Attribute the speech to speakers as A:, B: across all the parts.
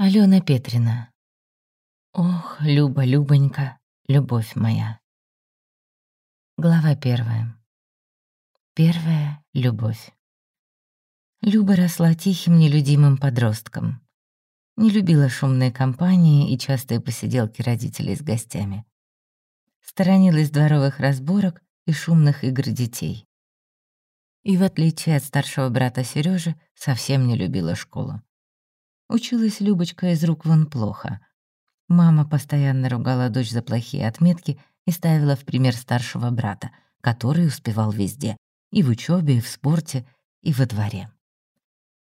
A: Алена Петрина. Ох, Люба, Любонька, любовь моя. Глава первая. Первая — любовь. Люба росла тихим, нелюдимым подростком. Не любила шумные компании и частые посиделки родителей с гостями. Сторонилась дворовых разборок и шумных игр детей. И в отличие от старшего брата Сережи, совсем не любила школу. Училась Любочка из рук вон плохо. Мама постоянно ругала дочь за плохие отметки и ставила в пример старшего брата, который успевал везде — и в учебе, и в спорте, и во дворе.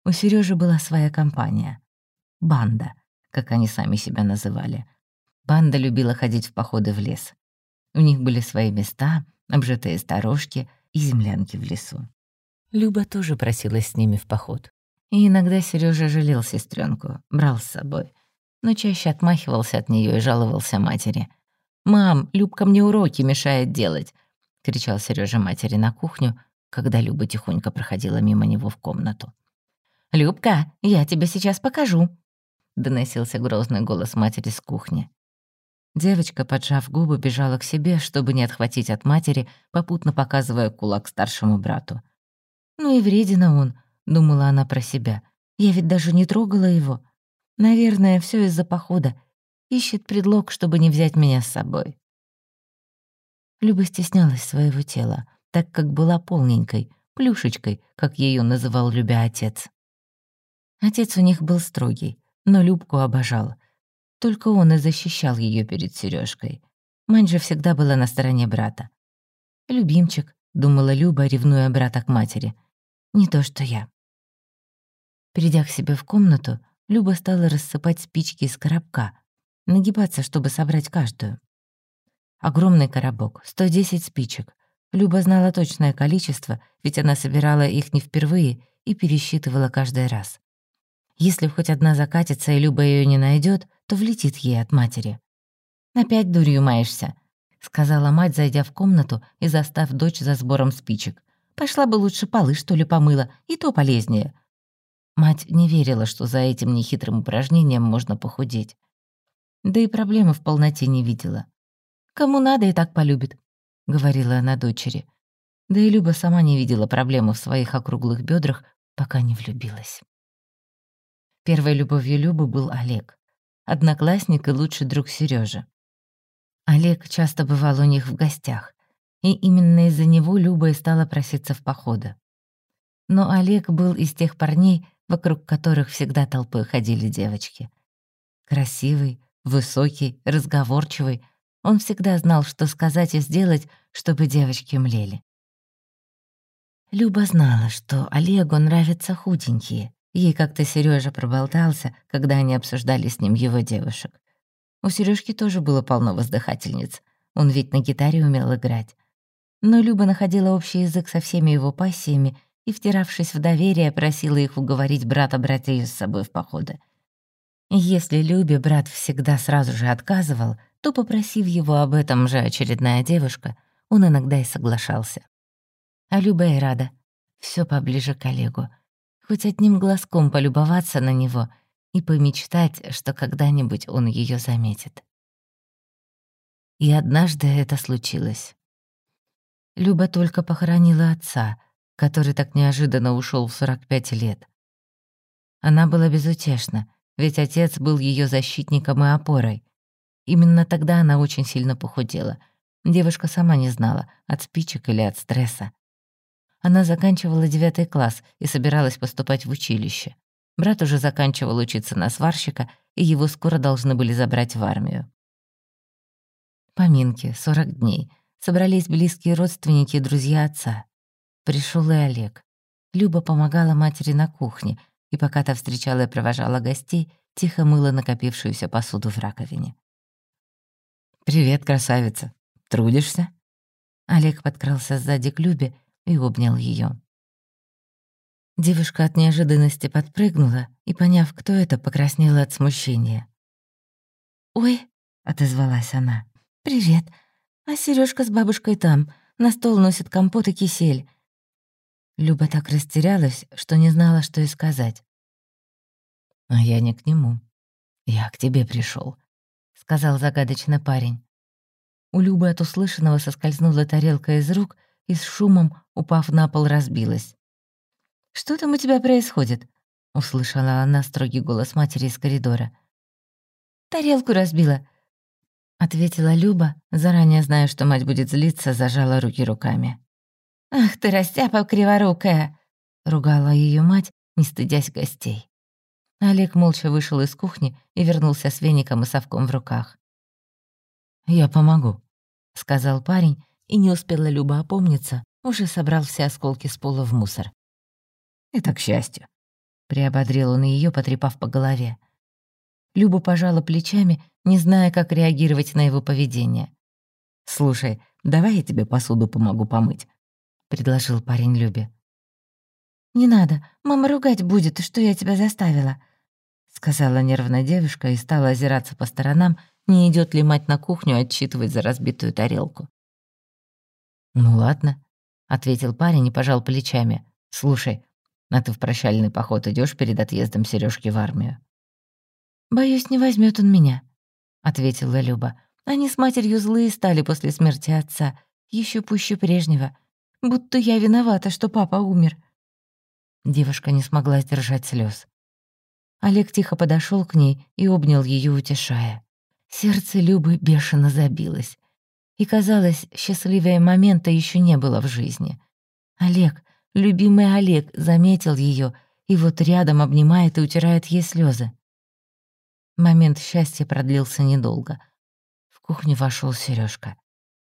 A: У Сережи была своя компания — банда, как они сами себя называли. Банда любила ходить в походы в лес. У них были свои места, обжитые сторожки и землянки в лесу. Люба тоже просилась с ними в поход. И иногда Сережа жалел сестренку, брал с собой, но чаще отмахивался от нее и жаловался матери. «Мам, Любка мне уроки мешает делать!» — кричал Сережа матери на кухню, когда Люба тихонько проходила мимо него в комнату. «Любка, я тебе сейчас покажу!» — доносился грозный голос матери с кухни. Девочка, поджав губы, бежала к себе, чтобы не отхватить от матери, попутно показывая кулак старшему брату. «Ну и вредина он», — думала она про себя. «Я ведь даже не трогала его. Наверное, все из-за похода. Ищет предлог, чтобы не взять меня с собой». Люба стеснялась своего тела, так как была полненькой, плюшечкой, как ее называл любя отец. Отец у них был строгий, но Любку обожал. Только он и защищал ее перед Сережкой. Мать же всегда была на стороне брата. «Любимчик», — думала Люба, ревнуя брата к матери. «Не то, что я». Придя к себе в комнату, Люба стала рассыпать спички из коробка, нагибаться, чтобы собрать каждую. Огромный коробок, 110 спичек. Люба знала точное количество, ведь она собирала их не впервые и пересчитывала каждый раз. Если хоть одна закатится и Люба ее не найдет, то влетит ей от матери. «Опять дурью маешься», — сказала мать, зайдя в комнату и застав дочь за сбором спичек. «Пошла бы лучше полы, что ли, помыла, и то полезнее. Мать не верила, что за этим нехитрым упражнением можно похудеть. Да и проблемы в полноте не видела. «Кому надо, и так полюбит», — говорила она дочери. Да и Люба сама не видела проблемы в своих округлых бедрах, пока не влюбилась. Первой любовью Любы был Олег, одноклассник и лучший друг Сережи. Олег часто бывал у них в гостях, и именно из-за него Люба и стала проситься в походы. Но Олег был из тех парней, вокруг которых всегда толпой ходили девочки. Красивый, высокий, разговорчивый, он всегда знал, что сказать и сделать, чтобы девочки млели. Люба знала, что Олегу нравятся худенькие. Ей как-то Сережа проболтался, когда они обсуждали с ним его девушек. У Сережки тоже было полно воздыхательниц. Он ведь на гитаре умел играть. Но Люба находила общий язык со всеми его пассиями и, втиравшись в доверие, просила их уговорить брата брать ее с собой в походы. Если Любе брат всегда сразу же отказывал, то, попросив его об этом же очередная девушка, он иногда и соглашался. А Люба и рада. все поближе к Олегу. Хоть одним глазком полюбоваться на него и помечтать, что когда-нибудь он ее заметит. И однажды это случилось. Люба только похоронила отца — который так неожиданно ушел в 45 лет. Она была безутешна, ведь отец был ее защитником и опорой. Именно тогда она очень сильно похудела. Девушка сама не знала, от спичек или от стресса. Она заканчивала девятый класс и собиралась поступать в училище. Брат уже заканчивал учиться на сварщика, и его скоро должны были забрать в армию. Поминки, 40 дней. Собрались близкие родственники и друзья отца. Пришел и Олег. Люба помогала матери на кухне, и пока та встречала и провожала гостей, тихо мыла накопившуюся посуду в раковине. «Привет, красавица. Трудишься?» Олег подкрался сзади к Любе и обнял ее. Девушка от неожиданности подпрыгнула и, поняв, кто это, покраснела от смущения. «Ой», — отозвалась она, — «привет. А Сережка с бабушкой там, на стол носит компот и кисель. Люба так растерялась, что не знала, что и сказать. «А я не к нему», «Я к тебе пришел, сказал загадочно парень. У Любы от услышанного соскользнула тарелка из рук и с шумом, упав на пол, разбилась. «Что там у тебя происходит?» — услышала она строгий голос матери из коридора. «Тарелку разбила», — ответила Люба, заранее зная, что мать будет злиться, зажала руки руками. «Ах ты, растяпа криворукая!» — ругала ее мать, не стыдясь гостей. Олег молча вышел из кухни и вернулся с веником и совком в руках. «Я помогу», — сказал парень, и не успела Люба опомниться, уже собрал все осколки с пола в мусор. «Это к счастью», — приободрил он ее, потрепав по голове. Люба пожала плечами, не зная, как реагировать на его поведение. «Слушай, давай я тебе посуду помогу помыть», — предложил парень Любе. «Не надо, мама ругать будет, что я тебя заставила», — сказала нервная девушка и стала озираться по сторонам, не идет ли мать на кухню отчитывать за разбитую тарелку. «Ну ладно», — ответил парень и пожал плечами. «Слушай, а ты в прощальный поход идешь перед отъездом Сережки в армию?» «Боюсь, не возьмет он меня», — ответила Люба. «Они с матерью злые стали после смерти отца, еще пуще прежнего. Будто я виновата, что папа умер». Девушка не смогла сдержать слез. Олег тихо подошел к ней и обнял ее, утешая. Сердце Любы бешено забилось. И, казалось, счастливого момента еще не было в жизни. Олег, любимый Олег, заметил ее и вот рядом обнимает и утирает ей слезы. Момент счастья продлился недолго. В кухню вошел Сережка.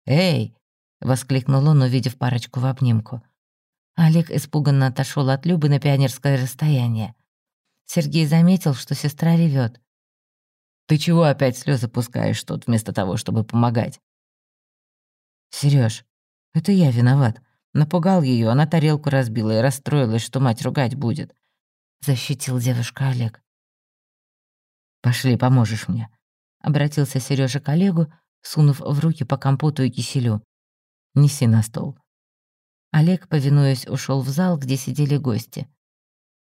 A: «Эй!» — воскликнул он, увидев парочку в обнимку. Олег испуганно отошел от Любы на пионерское расстояние. Сергей заметил, что сестра ревет. «Ты чего опять слезы пускаешь тут, вместо того, чтобы помогать?» Сереж, это я виноват. Напугал ее, она тарелку разбила и расстроилась, что мать ругать будет. Защитил девушка Олег. «Пошли, поможешь мне», — обратился Сережа к Олегу, сунув в руки по компоту и киселю. «Неси на стол». Олег, повинуясь, ушел в зал, где сидели гости.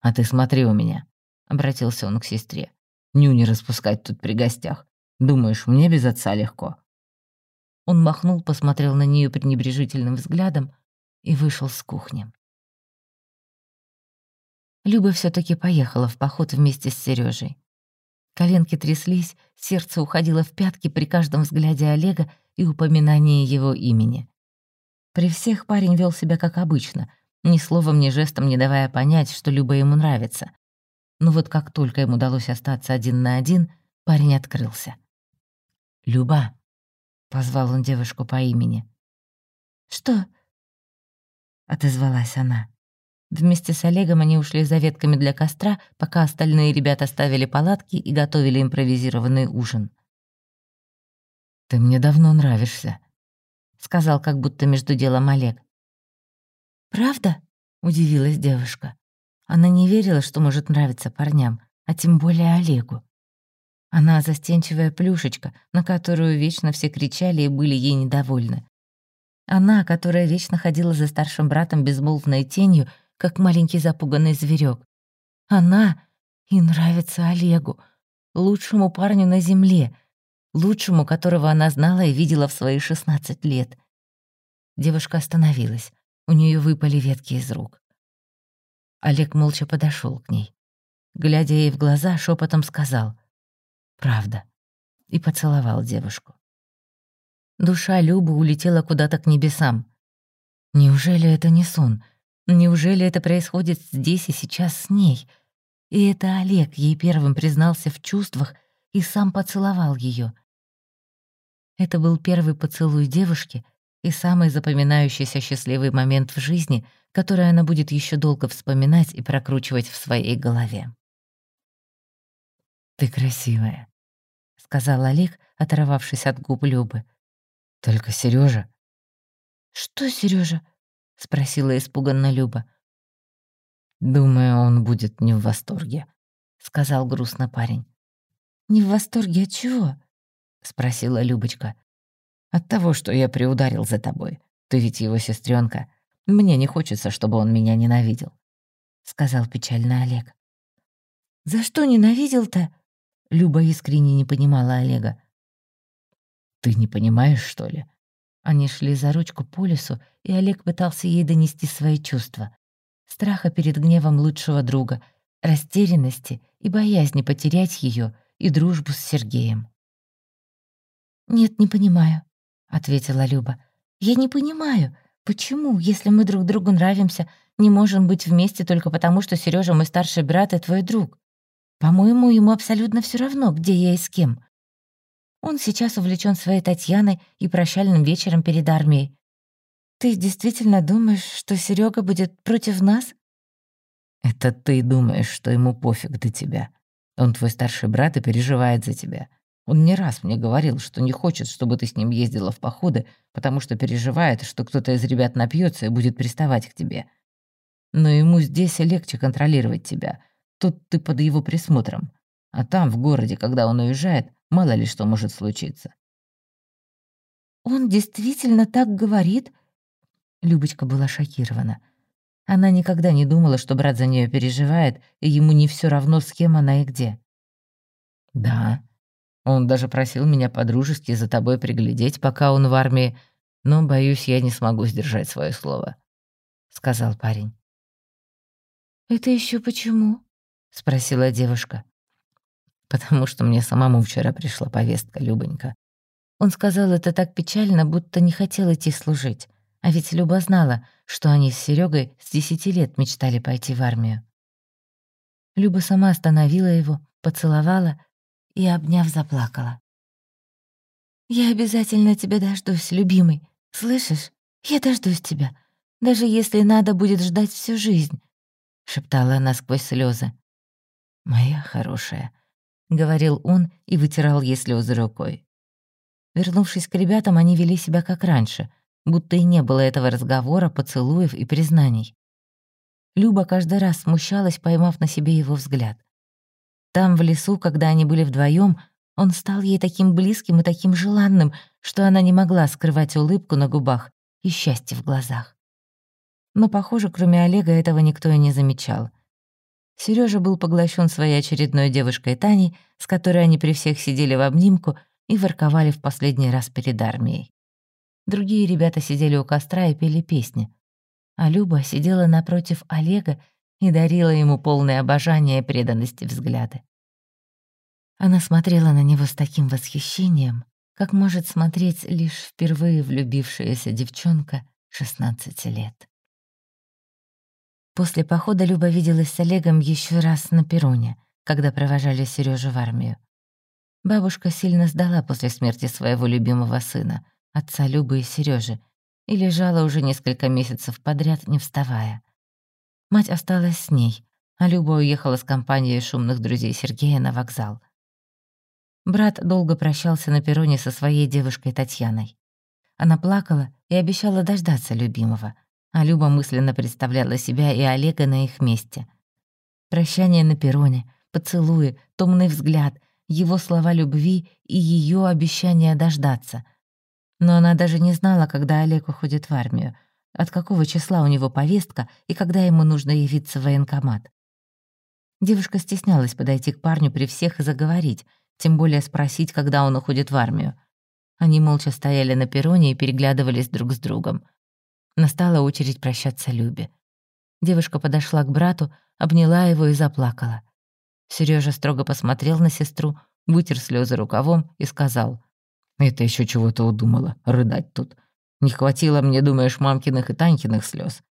A: «А ты смотри у меня», — обратился он к сестре. «Ню не распускать тут при гостях. Думаешь, мне без отца легко?» Он махнул, посмотрел на нее пренебрежительным взглядом и вышел с кухни. Люба все таки поехала в поход вместе с Сережей. Коленки тряслись, сердце уходило в пятки при каждом взгляде Олега и упоминании его имени. При всех парень вел себя как обычно, ни словом, ни жестом не давая понять, что Люба ему нравится. Но вот как только им удалось остаться один на один, парень открылся. «Люба», — позвал он девушку по имени. «Что?» — отозвалась она. Вместе с Олегом они ушли за ветками для костра, пока остальные ребята ставили палатки и готовили импровизированный ужин. «Ты мне давно нравишься», — сказал как будто между делом Олег. «Правда?» — удивилась девушка. Она не верила, что может нравиться парням, а тем более Олегу. Она застенчивая плюшечка, на которую вечно все кричали и были ей недовольны. Она, которая вечно ходила за старшим братом безмолвной тенью, как маленький запуганный зверек. Она и нравится Олегу, лучшему парню на земле, лучшему, которого она знала и видела в свои 16 лет. Девушка остановилась, у нее выпали ветки из рук. Олег молча подошел к ней. Глядя ей в глаза, шепотом сказал — Правда. И поцеловал девушку. Душа Любы улетела куда-то к небесам. Неужели это не сон? Неужели это происходит здесь и сейчас с ней? И это Олег ей первым признался в чувствах и сам поцеловал ее. Это был первый поцелуй девушки и самый запоминающийся счастливый момент в жизни, который она будет еще долго вспоминать и прокручивать в своей голове. «Ты красивая», — сказал Олег, оторвавшись от губ Любы. «Только Сережа. «Что Сережа? спросила испуганно Люба. «Думаю, он будет не в восторге», — сказал грустно парень. «Не в восторге от чего?» — спросила Любочка. «От того, что я приударил за тобой. Ты ведь его сестренка. Мне не хочется, чтобы он меня ненавидел», — сказал печально Олег. «За что ненавидел-то?» Люба искренне не понимала Олега. «Ты не понимаешь, что ли?» Они шли за ручку по лесу, и Олег пытался ей донести свои чувства. Страха перед гневом лучшего друга, растерянности и боязни потерять ее и дружбу с Сергеем. «Нет, не понимаю», — ответила Люба. «Я не понимаю, почему, если мы друг другу нравимся, не можем быть вместе только потому, что Сережа мой старший брат и твой друг? По-моему, ему абсолютно все равно, где я и с кем. Он сейчас увлечен своей Татьяной и прощальным вечером перед армией. Ты действительно думаешь, что Серега будет против нас?
B: Это ты думаешь, что ему пофиг до тебя. Он твой старший брат и переживает за тебя. Он не раз мне говорил, что не хочет, чтобы ты с ним ездила в походы, потому что переживает, что кто-то из ребят напьется и будет приставать к тебе. Но ему здесь легче контролировать тебя. Тут ты под его присмотром. А там, в городе, когда он уезжает, мало ли что может случиться.
A: «Он действительно так говорит?» Любочка была шокирована. Она никогда не думала, что брат за нее переживает, и ему не все равно, с кем она и где.
B: «Да», он даже просил меня по-дружески за тобой приглядеть, пока он в армии, но, боюсь, я не смогу сдержать свое слово», — сказал парень.
A: «Это еще почему?» — спросила девушка.
B: «Потому что мне самому вчера пришла повестка, Любонька».
A: Он сказал это так печально, будто не хотел идти служить. А ведь Люба знала, что они с Серегой с десяти лет мечтали пойти в армию. Люба сама остановила его, поцеловала и, обняв, заплакала. «Я обязательно тебя дождусь, любимый. Слышишь? Я дождусь тебя. Даже если надо будет ждать всю жизнь», — шептала она сквозь слезы.
B: «Моя хорошая», —
A: говорил он и вытирал ей слезы рукой. Вернувшись к ребятам, они вели себя как раньше, будто и не было этого разговора, поцелуев и признаний. Люба каждый раз смущалась, поймав на себе его взгляд. Там, в лесу, когда они были вдвоем, он стал ей таким близким и таким желанным, что она не могла скрывать улыбку на губах и счастье в глазах. Но, похоже, кроме Олега этого никто и не замечал. Сережа был поглощен своей очередной девушкой Таней, с которой они при всех сидели в обнимку и ворковали в последний раз перед армией. Другие ребята сидели у костра и пели песни. А Люба сидела напротив Олега и дарила ему полное обожание и преданности взгляды. Она смотрела на него с таким восхищением, как может смотреть лишь впервые влюбившаяся девчонка 16 лет. После похода Люба виделась с Олегом еще раз на перроне, когда провожали Сережу в армию. Бабушка сильно сдала после смерти своего любимого сына, отца Любы и Сережи, и лежала уже несколько месяцев подряд, не вставая. Мать осталась с ней, а Люба уехала с компанией шумных друзей Сергея на вокзал. Брат долго прощался на перроне со своей девушкой Татьяной. Она плакала и обещала дождаться любимого, а Люба мысленно представляла себя и Олега на их месте. Прощание на перроне, поцелуи, томный взгляд, его слова любви и ее обещание дождаться. Но она даже не знала, когда Олег уходит в армию — от какого числа у него повестка и когда ему нужно явиться в военкомат. Девушка стеснялась подойти к парню при всех и заговорить, тем более спросить, когда он уходит в армию. Они молча стояли на перроне и переглядывались друг с другом. Настала очередь прощаться Любе. Девушка подошла к брату, обняла его и заплакала. Сережа строго посмотрел на сестру, вытер слезы рукавом и сказал, «Это еще чего-то удумала, рыдать тут. Не хватило мне, думаешь, мамкиных и Танькиных слез.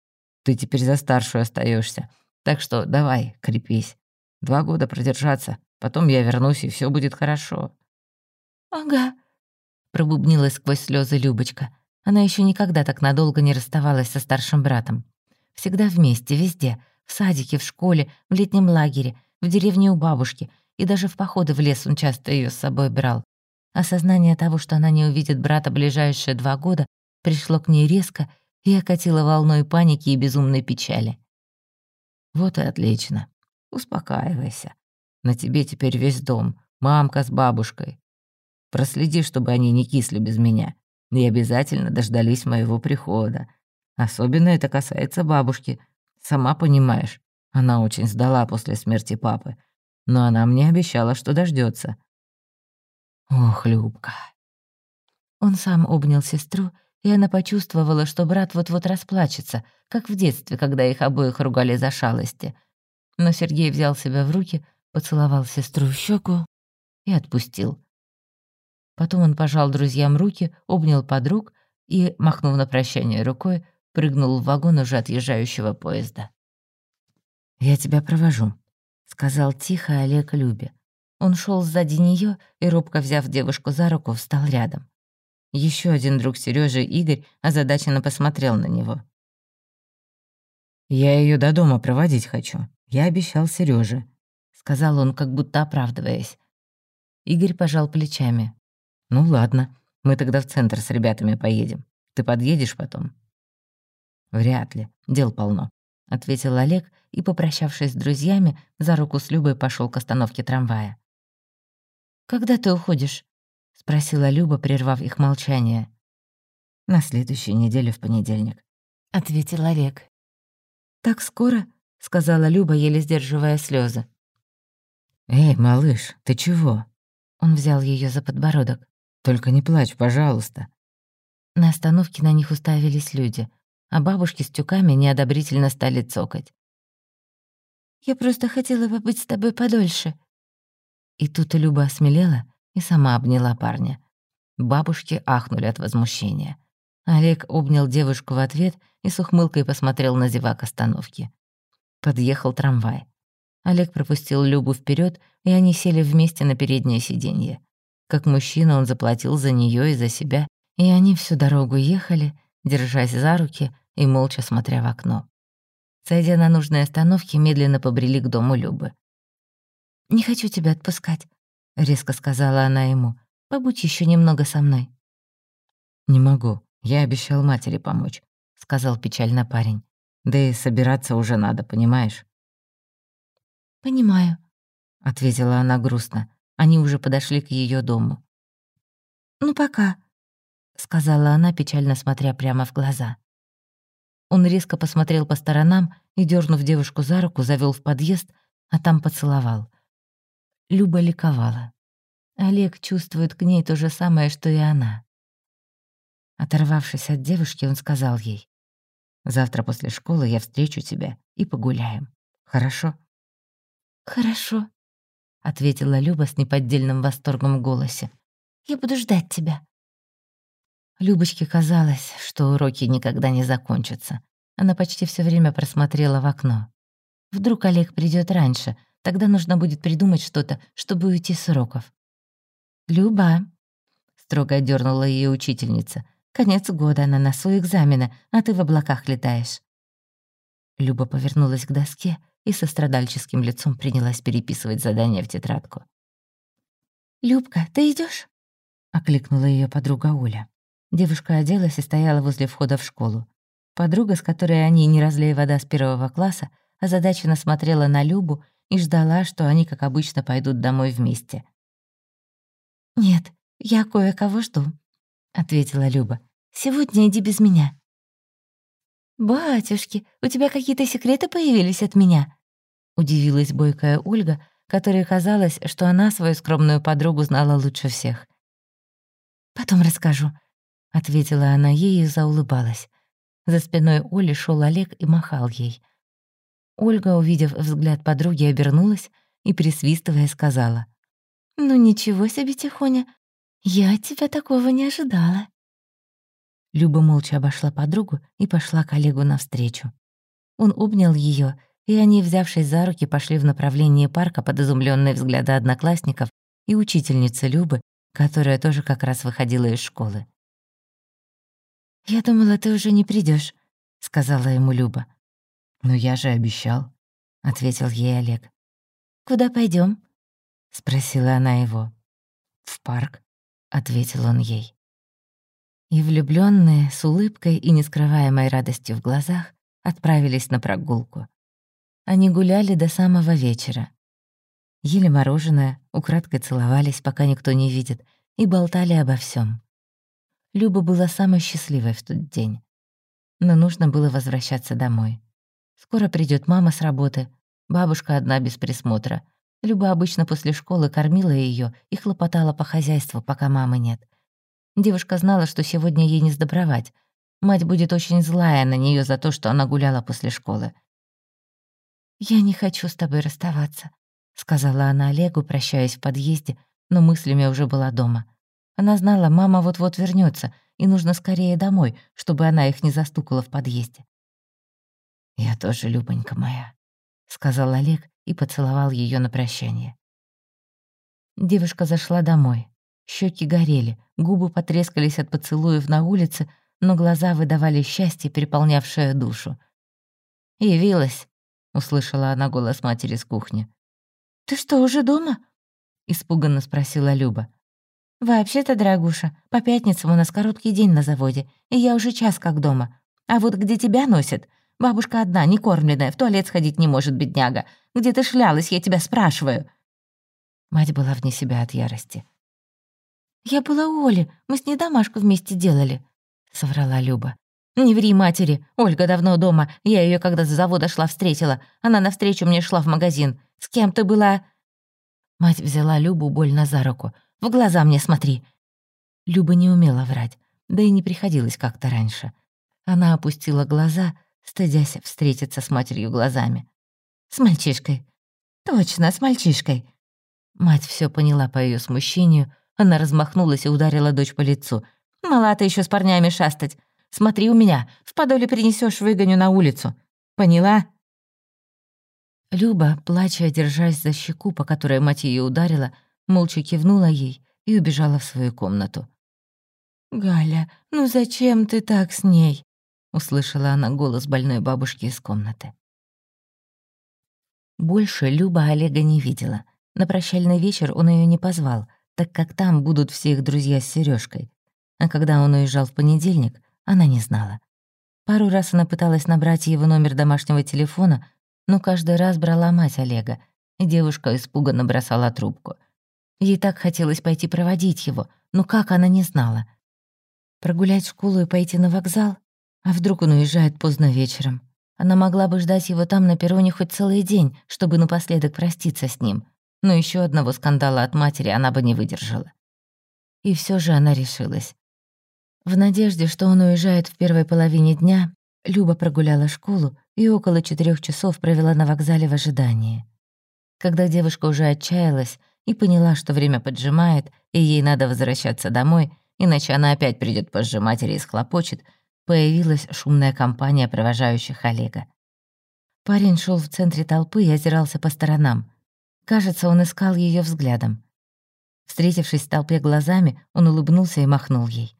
A: Ты теперь за старшую остаешься, Так что давай, крепись. Два года продержаться, потом я вернусь, и все будет хорошо». «Ага», — пробубнила сквозь слезы Любочка. Она еще никогда так надолго не расставалась со старшим братом. Всегда вместе, везде. В садике, в школе, в летнем лагере, в деревне у бабушки. И даже в походы в лес он часто ее с собой брал. Осознание того, что она не увидит брата ближайшие два года, пришло к ней резко и окатило волной паники и безумной печали. «Вот и отлично. Успокаивайся. На тебе теперь весь дом, мамка с бабушкой. Проследи, чтобы они не кисли без меня, и обязательно дождались моего прихода. Особенно это касается бабушки. Сама понимаешь, она очень сдала после смерти папы.
B: но она мне обещала, что дождется.
A: Ох, Любка. Он сам обнял сестру, и она почувствовала, что брат вот-вот расплачется, как в детстве, когда их обоих ругали за шалости. Но Сергей взял себя в руки, поцеловал сестру в щеку и отпустил. Потом он пожал друзьям руки, обнял подруг и, махнув на прощание рукой, прыгнул в вагон уже отъезжающего поезда.
B: «Я тебя провожу», —
A: сказал тихо Олег Любе. Он шел сзади нее и, робко взяв девушку за руку, встал рядом. Еще один друг Сережи, Игорь, озадаченно посмотрел на него.
B: «Я ее до дома проводить хочу. Я обещал Сереже,
A: сказал он, как будто оправдываясь. Игорь пожал плечами.
B: «Ну ладно, мы тогда в центр с ребятами поедем. Ты подъедешь потом?» «Вряд ли, дел полно», — ответил Олег и, попрощавшись с друзьями, за руку с Любой пошел к остановке трамвая.
A: «Когда ты уходишь?» — спросила Люба, прервав их молчание.
B: «На следующей неделе в понедельник», —
A: ответил Олег. «Так скоро?» — сказала Люба, еле сдерживая слезы.
B: «Эй, малыш, ты чего?»
A: Он взял ее за подбородок.
B: «Только не плачь, пожалуйста».
A: На остановке на них уставились люди, а бабушки с тюками неодобрительно стали цокать. «Я просто хотела побыть с тобой подольше». И тут Люба осмелела и сама обняла парня. Бабушки ахнули от возмущения. Олег обнял девушку в ответ и с ухмылкой посмотрел на зевак остановки. Подъехал трамвай. Олег пропустил Любу вперед, и они сели вместе на переднее сиденье. Как мужчина он заплатил за нее и за себя, и они всю дорогу ехали, держась за руки и молча смотря в окно. Сойдя на нужной остановке, медленно побрели к дому Любы. «Не хочу тебя отпускать», — резко сказала она ему. «Побудь еще немного со мной».
B: «Не могу. Я обещал матери помочь», — сказал печально парень. «Да и собираться уже надо, понимаешь?»
A: «Понимаю», —
B: ответила она грустно. Они уже подошли к ее дому.
A: «Ну, пока», — сказала она, печально смотря прямо в глаза. Он резко посмотрел по сторонам и, дернув девушку за руку, завел в подъезд, а там поцеловал. Люба ликовала. Олег чувствует к ней то же самое, что и она. Оторвавшись от девушки, он сказал ей.
B: «Завтра после школы я встречу тебя и погуляем. Хорошо?»
A: «Хорошо», — ответила Люба с неподдельным восторгом в голосе. «Я буду ждать тебя». Любочке казалось, что уроки никогда не закончатся. Она почти все время просмотрела в окно. Вдруг Олег придет раньше, тогда нужно будет придумать что-то, чтобы уйти с уроков. «Люба», — строго дернула ее учительница, «конец года, на носу экзамена, а ты в облаках летаешь». Люба повернулась к доске и со страдальческим лицом принялась переписывать задание в тетрадку. «Любка, ты идешь? окликнула ее подруга Оля. Девушка оделась и стояла возле входа в школу. Подруга, с которой они, не разлей вода с первого класса, озадаченно смотрела на Любу и ждала, что они, как обычно, пойдут домой вместе. «Нет, я кое-кого жду», — ответила Люба. «Сегодня иди без меня». «Батюшки, у тебя какие-то секреты появились от меня?» Удивилась бойкая Ольга, которой казалось, что она свою скромную подругу знала лучше всех. «Потом расскажу», — ответила она ей и заулыбалась. За спиной Оли шел Олег и махал ей. Ольга, увидев взгляд подруги, обернулась и, присвистывая, сказала. «Ну ничего себе, Тихоня, я тебя такого не ожидала». Люба молча обошла подругу и пошла к Олегу навстречу. Он обнял ее и они, взявшись за руки, пошли в направлении парка под изумленные взгляды одноклассников и учительницы Любы, которая тоже как раз выходила из школы. «Я думала, ты уже не придешь, сказала ему Люба.
B: «Но я же обещал», — ответил ей Олег.
A: «Куда пойдем?
B: Спросила она его. «В парк», — ответил он ей.
A: И влюбленные с улыбкой и нескрываемой радостью в глазах отправились на прогулку. Они гуляли до самого вечера. Ели мороженое, украдкой целовались, пока никто не видит, и болтали обо всем. Люба была самой счастливой в тот день. Но нужно было возвращаться домой. Скоро придет мама с работы, бабушка одна без присмотра. Люба обычно после школы кормила ее и хлопотала по хозяйству, пока мамы нет. Девушка знала, что сегодня ей не сдобровать. Мать будет очень злая на нее за то, что она гуляла после школы. «Я не хочу с тобой расставаться», — сказала она Олегу, прощаясь в подъезде, но мыслями уже была дома. Она знала, мама вот-вот вернется, и нужно скорее домой, чтобы она их не застукала в подъезде. «Я тоже, Любонька моя», — сказал Олег и поцеловал ее на прощание. Девушка зашла домой. Щеки горели, губы потрескались от поцелуев на улице, но глаза выдавали счастье, переполнявшее душу. «Явилась», — услышала она голос матери с кухни. «Ты что, уже дома?» — испуганно спросила Люба. «Вообще-то, дорогуша, по пятницам у нас короткий день на заводе, и я уже час как дома. А вот где тебя носят? Бабушка одна, не кормленная, в туалет сходить не может, бедняга. Где ты шлялась, я тебя спрашиваю?» Мать была вне себя от ярости. «Я была у Оли, мы с ней домашку вместе делали», — соврала Люба. «Не ври матери, Ольга давно дома, я ее когда с завода шла встретила. Она навстречу мне шла в магазин. С кем ты была?» Мать взяла Любу больно за руку. «В глаза мне смотри!» Люба не умела врать, да и не приходилось как-то раньше. Она опустила глаза, стыдясь встретиться с матерью глазами. «С мальчишкой!» «Точно, с мальчишкой!» Мать все поняла по ее смущению, она размахнулась и ударила дочь по лицу. «Мала ты еще с парнями шастать. Смотри у меня, в подоле принесешь, выгоню на улицу. Поняла?» Люба, плача, держась за щеку, по которой мать ее ударила, молча кивнула ей и убежала в свою комнату. «Галя, ну зачем ты так с ней?» — услышала она голос больной бабушки из комнаты. Больше Люба Олега не видела. На прощальный вечер он ее не позвал, так как там будут все их друзья с Сережкой. А когда он уезжал в понедельник, она не знала. Пару раз она пыталась набрать его номер домашнего телефона, но каждый раз брала мать Олега, и девушка испуганно бросала трубку. Ей так хотелось пойти проводить его, но как она не знала. Прогулять школу и пойти на вокзал? А вдруг он уезжает поздно вечером? Она могла бы ждать его там на перроне хоть целый день, чтобы напоследок проститься с ним — но еще одного скандала от матери она бы не выдержала. И все же она решилась. В надежде, что он уезжает в первой половине дня, Люба прогуляла школу и около четырех часов провела на вокзале в ожидании. Когда девушка уже отчаялась и поняла, что время поджимает, и ей надо возвращаться домой, иначе она опять придет позже матери и схлопочет, появилась шумная компания провожающих Олега. Парень шел в центре толпы и озирался по сторонам. Кажется, он искал ее взглядом. Встретившись в толпе глазами, он улыбнулся и махнул ей.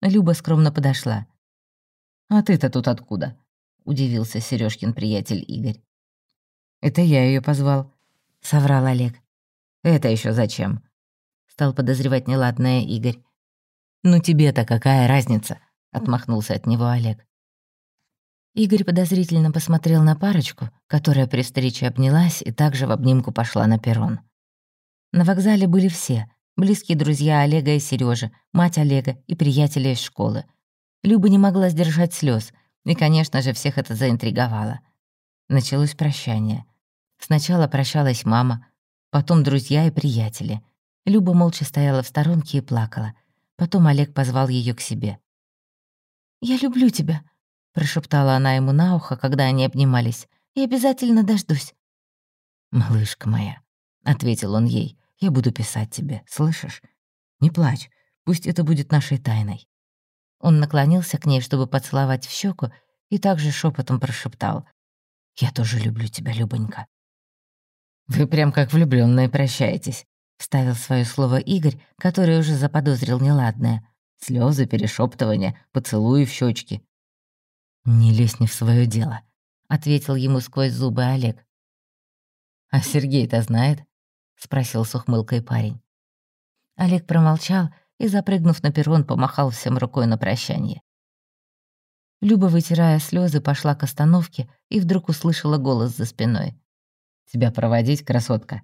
A: Люба скромно подошла. «А ты-то тут откуда?» — удивился Сережкин приятель Игорь. «Это я ее позвал», — соврал Олег. «Это еще зачем?» — стал подозревать неладное Игорь. «Ну тебе-то какая разница?» — отмахнулся от него Олег. Игорь подозрительно посмотрел на парочку, которая при встрече обнялась и также в обнимку пошла на перрон. На вокзале были все — близкие друзья Олега и Сережи, мать Олега и приятели из школы. Люба не могла сдержать слез, и, конечно же, всех это заинтриговало. Началось прощание. Сначала прощалась мама, потом друзья и приятели. Люба молча стояла в сторонке и плакала. Потом Олег позвал ее к себе. «Я люблю тебя», прошептала она ему на ухо, когда они обнимались. «И обязательно дождусь». «Малышка моя», — ответил он ей, — «я буду писать тебе, слышишь? Не плачь, пусть это будет нашей тайной». Он наклонился к ней, чтобы поцеловать в щеку, и также шепотом прошептал. «Я тоже люблю тебя, Любонька». «Вы прям как влюбленные прощаетесь», — вставил свое слово Игорь, который уже заподозрил неладное. Слезы, перешептывания, поцелуи в щечки. «Не лезь не в свое дело», — ответил ему сквозь зубы Олег. «А Сергей-то знает?» — спросил с ухмылкой парень. Олег промолчал и, запрыгнув на перрон, помахал всем рукой на прощание. Люба, вытирая слезы, пошла к остановке и вдруг услышала голос за спиной. «Тебя проводить, красотка?»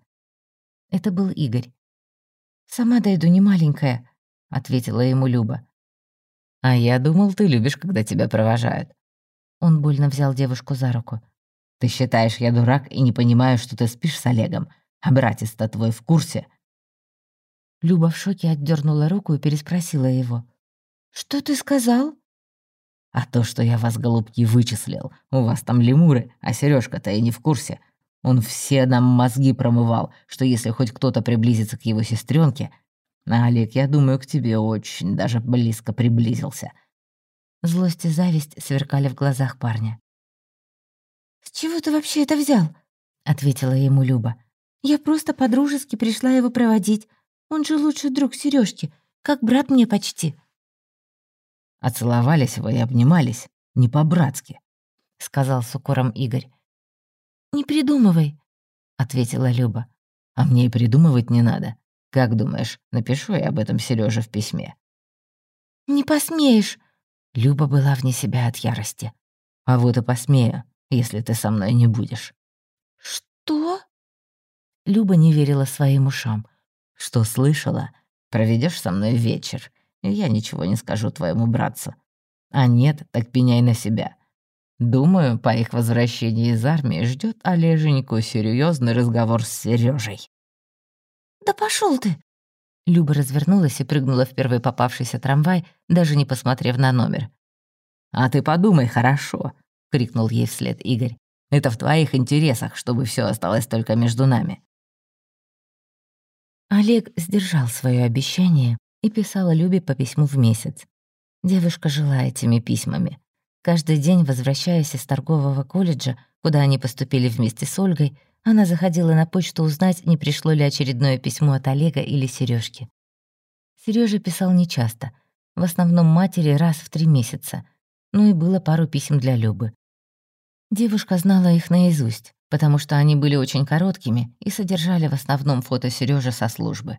A: Это был Игорь. «Сама дойду, не маленькая», — ответила ему Люба. «А я думал, ты любишь, когда тебя провожают», он больно взял девушку за руку. «Ты считаешь, я дурак и не понимаю, что ты спишь с Олегом.
B: А братец-то твой в курсе?»
A: Люба в шоке отдернула руку и переспросила его. «Что ты сказал?»
B: «А то, что я вас, голубки, вычислил. У вас там лемуры, а сережка то и не в курсе. Он все нам мозги промывал, что если хоть кто-то приблизится к его сестренке, Олег, я думаю, к тебе очень даже близко приблизился».
A: Злость и зависть сверкали в глазах парня. «С чего ты вообще это взял?» — ответила ему Люба. «Я просто по-дружески пришла его проводить. Он же лучший друг Сережки, как брат мне почти».
B: «А целовались вы и обнимались, не по-братски», — сказал с укором Игорь.
A: «Не придумывай», — ответила Люба.
B: «А мне и придумывать не надо. Как думаешь, напишу я об этом Сереже в письме?»
A: «Не посмеешь!» Люба была вне себя от ярости.
B: «А вот и посмею, если ты со мной не будешь».
A: «Что?»
B: Люба не верила своим ушам. «Что слышала? Проведешь со мной вечер, и я ничего не скажу твоему братцу. А нет, так пеняй на себя. Думаю, по их возвращении из армии ждет Олеженьку серьезный разговор с Сережей.
A: «Да пошел ты!» Люба развернулась и прыгнула в первый попавшийся трамвай, даже не посмотрев на номер.
B: «А ты подумай хорошо!» — крикнул ей вслед Игорь. «Это в твоих интересах, чтобы все осталось только между нами».
A: Олег сдержал свое обещание и писал Любе по письму в месяц. Девушка жила этими письмами. Каждый день, возвращаясь из торгового колледжа, куда они поступили вместе с Ольгой, она заходила на почту узнать, не пришло ли очередное письмо от Олега или Сережки. Сережа писал нечасто, в основном матери раз в три месяца, ну и было пару писем для Любы. Девушка знала их наизусть, потому что они были очень короткими и содержали в основном фото Сережи со службы.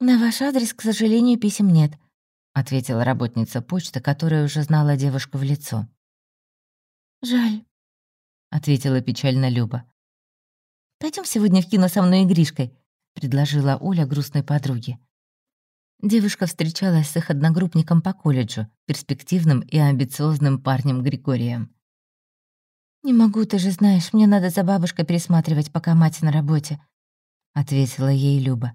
A: «На ваш адрес, к сожалению, писем нет», ответила работница почты, которая уже знала девушку в лицо. «Жаль», — ответила печально Люба. Пойдем сегодня в кино со мной и Гришкой», — предложила Оля грустной подруге. Девушка встречалась с их одногруппником по колледжу, перспективным и амбициозным парнем Григорием. «Не могу, ты же знаешь, мне надо за бабушкой пересматривать, пока мать на работе», — ответила ей Люба.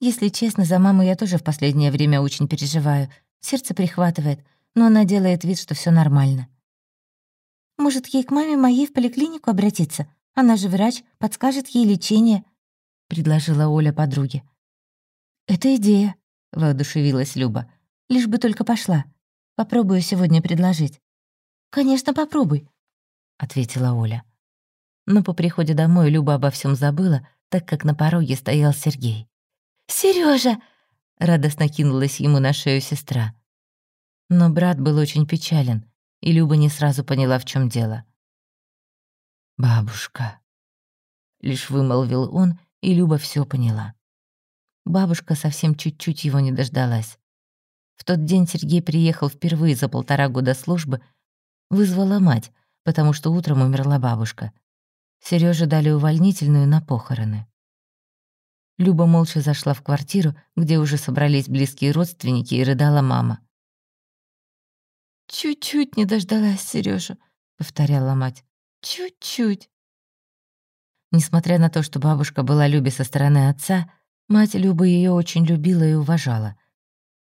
A: Если честно, за маму я тоже в последнее время очень переживаю. Сердце прихватывает, но она делает вид, что все нормально. Может, ей к маме моей в поликлинику обратиться? Она же врач, подскажет ей лечение», — предложила Оля подруге. «Это идея», — воодушевилась Люба. «Лишь бы только пошла. Попробую сегодня предложить». «Конечно, попробуй», — ответила Оля. Но по приходе домой Люба обо всем забыла, так как на пороге стоял Сергей. Сережа! радостно кинулась ему на шею сестра. Но брат был очень печален, и Люба не сразу поняла, в чем дело. «Бабушка», — лишь вымолвил он, и Люба все поняла. Бабушка совсем чуть-чуть его не дождалась. В тот день Сергей приехал впервые за полтора года службы, вызвала мать, потому что утром умерла бабушка. Сереже дали увольнительную на похороны. Люба молча зашла в квартиру, где уже собрались близкие родственники, и рыдала мама. «Чуть-чуть не дождалась Сережу, повторяла мать. «Чуть-чуть». Несмотря на то, что бабушка была Любе со стороны отца, мать Люба ее очень любила и уважала.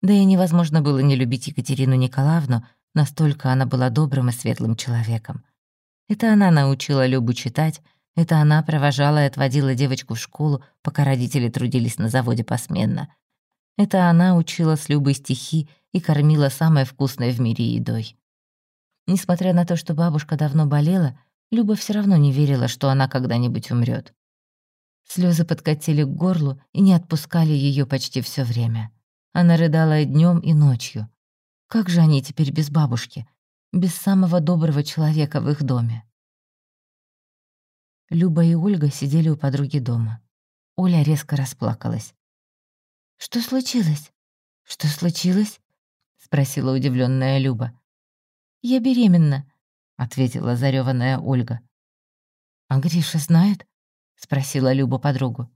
A: Да и невозможно было не любить Екатерину Николаевну, настолько она была добрым и светлым человеком. Это она научила Любу читать, это она провожала и отводила девочку в школу, пока родители трудились на заводе посменно. Это она учила с Любой стихи и кормила самой вкусной в мире едой. Несмотря на то, что бабушка давно болела, Люба все равно не верила, что она когда-нибудь умрет. Слезы подкатили к горлу и не отпускали ее почти все время. Она рыдала и днем, и ночью. Как же они теперь без бабушки, без самого доброго человека в их доме? Люба и Ольга сидели у подруги дома. Оля резко расплакалась. «Что случилось? Что случилось?» — спросила удивленная Люба. «Я беременна», — ответила зареванная Ольга. «А Гриша знает?» — спросила Люба подругу.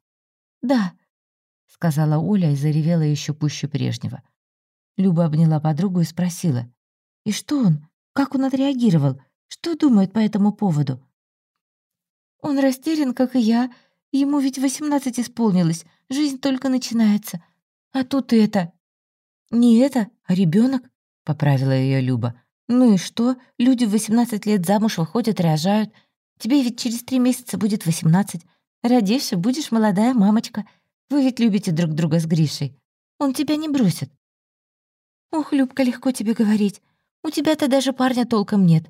A: «Да», — сказала Оля и заревела еще пуще прежнего. Люба обняла подругу и спросила. «И что он? Как он отреагировал? Что думает по этому поводу?» Он растерян, как и я, Ему ведь восемнадцать исполнилось, жизнь только начинается. А тут это... Не это, а ребенок, поправила ее Люба. Ну и что? Люди в восемнадцать лет замуж выходят рожают. Тебе ведь через три месяца будет восемнадцать. Родишься, будешь молодая мамочка. Вы ведь любите друг друга с Гришей. Он тебя не бросит. Ох, Любка, легко тебе говорить. У тебя-то даже парня толком нет.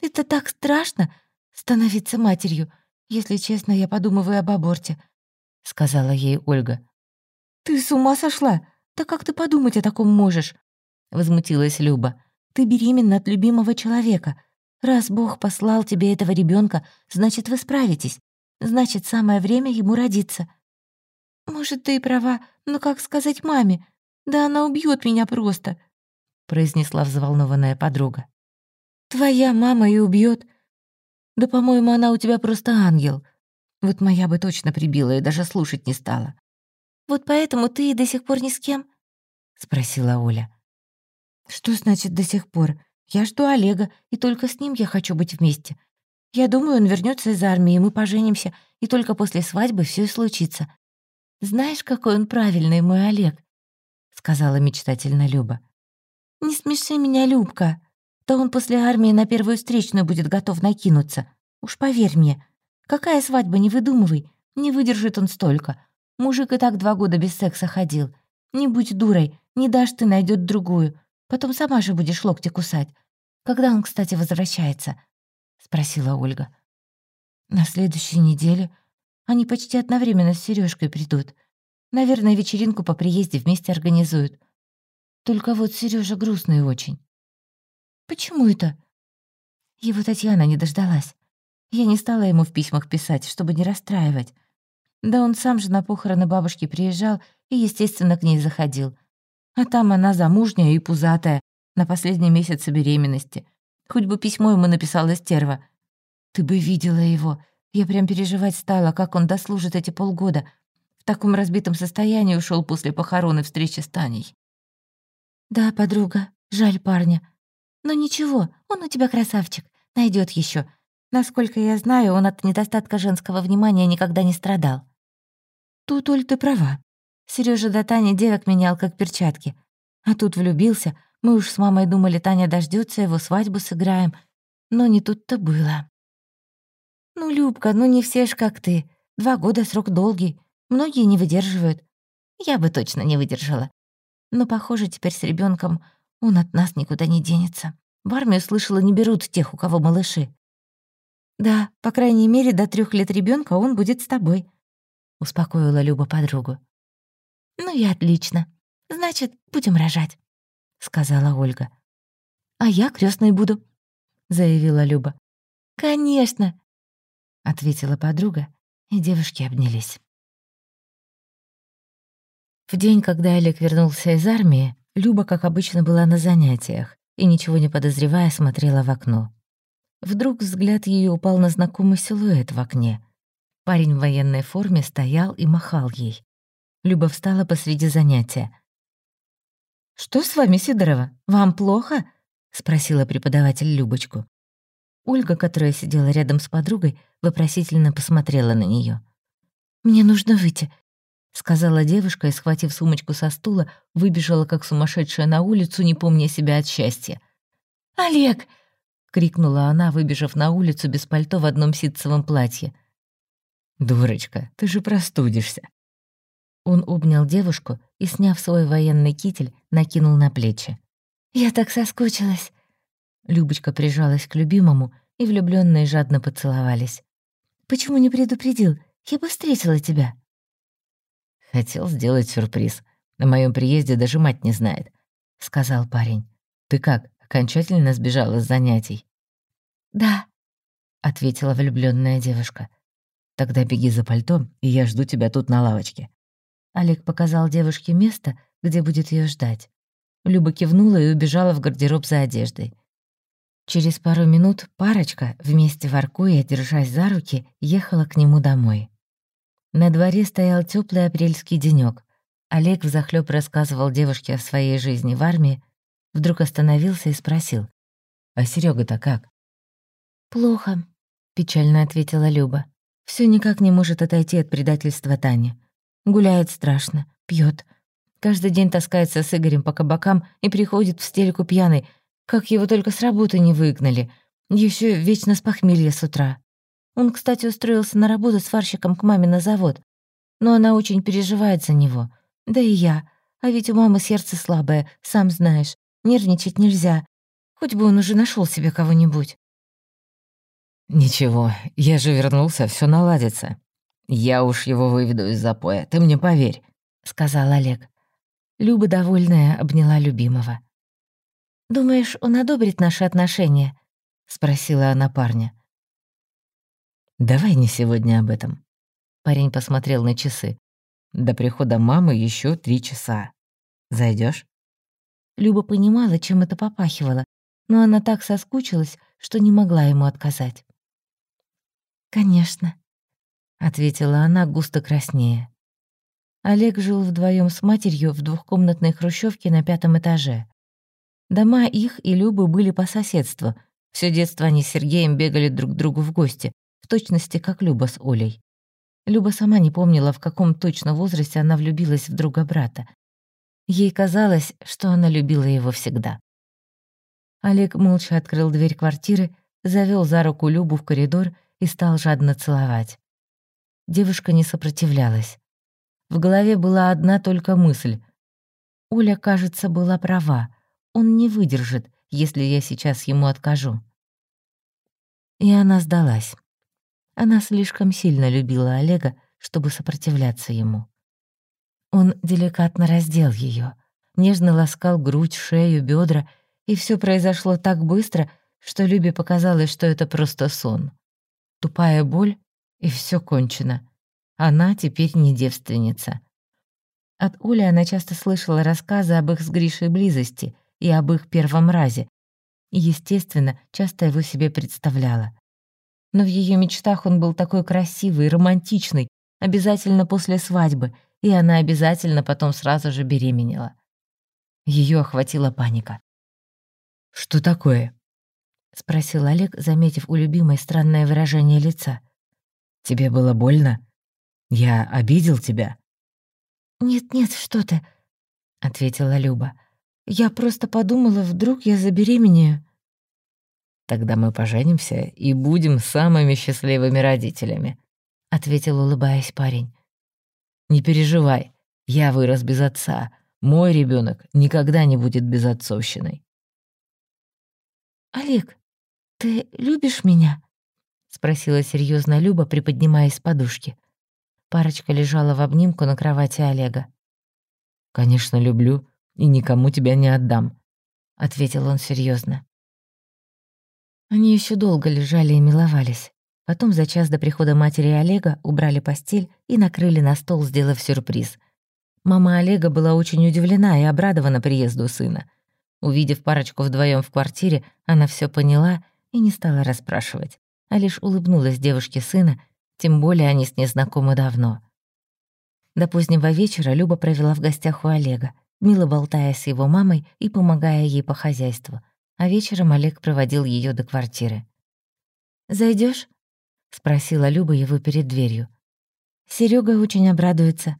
A: Это так страшно — становиться матерью. «Если честно, я подумываю об аборте», — сказала ей Ольга. «Ты с ума сошла? Да как ты подумать о таком можешь?» — возмутилась Люба. «Ты беременна от любимого человека. Раз Бог послал тебе этого ребенка, значит, вы справитесь. Значит, самое время ему родиться». «Может, ты и права, но как сказать маме? Да она убьет меня просто», — произнесла взволнованная подруга. «Твоя мама и убьет. Да, по-моему, она у тебя просто ангел. Вот моя бы точно прибила и даже слушать не стала. Вот поэтому ты и до сих пор ни с кем? Спросила Оля. Что значит до сих пор? Я жду Олега, и только с ним я хочу быть вместе. Я думаю, он вернется из армии, мы поженимся, и только после свадьбы все и случится. Знаешь, какой он правильный, мой Олег? Сказала мечтательно Люба. Не смеши меня, Любка. Да он после армии на первую встречную будет готов накинуться. Уж поверь мне. Какая свадьба, не выдумывай. Не выдержит он столько. Мужик и так два года без секса ходил. Не будь дурой, не дашь ты найдет другую. Потом сама же будешь локти кусать. Когда он, кстати, возвращается?» — спросила Ольга. «На следующей неделе. Они почти одновременно с Сережкой придут. Наверное, вечеринку по приезде вместе организуют. Только вот Сережа грустный очень. «Почему это?» Его Татьяна не дождалась. Я не стала ему в письмах писать, чтобы не расстраивать. Да он сам же на похороны бабушки приезжал и, естественно, к ней заходил. А там она замужняя и пузатая, на последнем месяце беременности. Хоть бы письмо ему написала стерва. Ты бы видела его. Я прям переживать стала, как он дослужит эти полгода. В таком разбитом состоянии ушел после похорон и встречи с Таней. «Да, подруга, жаль парня. Но ничего, он у тебя красавчик, найдет еще. Насколько я знаю, он от недостатка женского внимания никогда не страдал. Тут, Оль, ты права. Сережа до Тани девок менял как перчатки. А тут влюбился. Мы уж с мамой думали, Таня дождется его, свадьбу сыграем. Но не тут-то было. Ну, Любка, ну не все ж как ты. Два года срок долгий. Многие не выдерживают. Я бы точно не выдержала. Но, похоже, теперь с ребенком он от нас никуда не денется. В армию, слышала, не берут тех, у кого малыши. Да, по крайней мере, до трех лет ребенка он будет с тобой, успокоила Люба подругу. Ну и отлично. Значит, будем рожать, сказала Ольга. А я крестной буду, заявила Люба. Конечно, ответила подруга, и девушки обнялись. В день, когда Олег вернулся из армии, Люба, как обычно, была на занятиях и, ничего не подозревая, смотрела в окно. Вдруг взгляд ее упал на знакомый силуэт в окне. Парень в военной форме стоял и махал ей. Люба встала посреди занятия. «Что с вами, Сидорова? Вам плохо?» — спросила преподаватель Любочку. Ольга, которая сидела рядом с подругой, вопросительно посмотрела на нее. «Мне нужно выйти сказала девушка и, схватив сумочку со стула, выбежала как сумасшедшая на улицу, не помня себя от счастья. «Олег!» — крикнула она, выбежав на улицу без пальто в одном ситцевом платье. «Дурочка, ты же простудишься!» Он обнял девушку и, сняв свой военный китель, накинул на плечи. «Я так соскучилась!» Любочка прижалась к любимому, и влюбленные жадно поцеловались. «Почему не предупредил? Я бы встретила тебя!» Хотел сделать сюрприз. На моем приезде даже мать не знает», — сказал парень. «Ты как, окончательно сбежала с занятий?» «Да», — ответила влюбленная девушка. «Тогда беги за пальто, и я жду тебя тут на лавочке». Олег показал девушке место, где будет ее ждать. Люба кивнула и убежала в гардероб за одеждой. Через пару минут парочка, вместе воркуя, держась за руки, ехала к нему домой. На дворе стоял теплый апрельский денек. Олег взахлёб рассказывал девушке о своей жизни в армии, вдруг остановился и спросил. «А Серега то как?» «Плохо», — печально ответила Люба. Все никак не может отойти от предательства Тани. Гуляет страшно, пьет. Каждый день таскается с Игорем по кабакам и приходит в стельку пьяный, как его только с работы не выгнали. Еще вечно с похмелья с утра. Он, кстати, устроился на работу сварщиком к маме на завод. Но она очень переживает за него. Да и я. А ведь у мамы сердце слабое, сам знаешь. Нервничать нельзя. Хоть бы он уже нашел себе кого-нибудь.
B: «Ничего, я же вернулся, все наладится. Я уж его выведу из запоя, ты мне поверь», — сказал Олег.
A: Люба, довольная, обняла любимого. «Думаешь, он одобрит наши отношения?» — спросила она парня.
B: «Давай не сегодня об этом». Парень посмотрел на часы. «До прихода мамы еще три часа. Зайдешь?
A: Люба понимала, чем это попахивало, но она так соскучилась, что не могла ему отказать. «Конечно», — ответила она, густо краснее. Олег жил вдвоем с матерью в двухкомнатной хрущевке на пятом этаже. Дома их и Любы были по соседству. Все детство они с Сергеем бегали друг к другу в гости, в точности как Люба с Олей. Люба сама не помнила, в каком точно возрасте она влюбилась в друга брата. Ей казалось, что она любила его всегда. Олег молча открыл дверь квартиры, завел за руку Любу в коридор и стал жадно целовать. Девушка не сопротивлялась. В голове была одна только мысль. Оля, кажется, была права. Он не выдержит, если я сейчас ему откажу. И она сдалась. Она слишком сильно любила Олега, чтобы сопротивляться ему. Он деликатно раздел ее, нежно ласкал грудь, шею, бедра, и все произошло так быстро, что Любе показалось, что это просто сон тупая боль, и все кончено. Она теперь не девственница. От Оли она часто слышала рассказы об их с Гришей близости и об их первом разе, и, естественно, часто его себе представляла. Но в ее мечтах он был такой красивый, романтичный, обязательно после свадьбы, и она обязательно потом сразу же беременела. Ее охватила паника.
B: «Что такое?»
A: — спросил Олег, заметив у любимой странное выражение лица.
B: «Тебе было больно? Я обидел тебя?»
A: «Нет-нет, что ты», — ответила Люба. «Я просто подумала, вдруг я забеременею».
B: «Тогда мы поженимся и будем самыми счастливыми родителями», — ответил, улыбаясь парень. «Не переживай, я вырос без отца. Мой ребенок никогда не будет безотцовщиной».
A: «Олег, «Ты любишь меня?» — спросила серьезно Люба, приподнимаясь с подушки. Парочка лежала в обнимку на кровати Олега.
B: «Конечно, люблю и никому тебя не отдам», — ответил он серьезно.
A: Они еще долго лежали и миловались. Потом за час до прихода матери Олега убрали постель и накрыли на стол, сделав сюрприз. Мама Олега была очень удивлена и обрадована приезду сына. Увидев парочку вдвоем в квартире, она все поняла — и не стала расспрашивать, а лишь улыбнулась девушке сына, тем более они с ней знакомы давно. До позднего вечера Люба провела в гостях у Олега, мило болтая с его мамой и помогая ей по хозяйству, а вечером Олег проводил ее до квартиры. Зайдешь? спросила Люба его перед дверью. Серега очень обрадуется.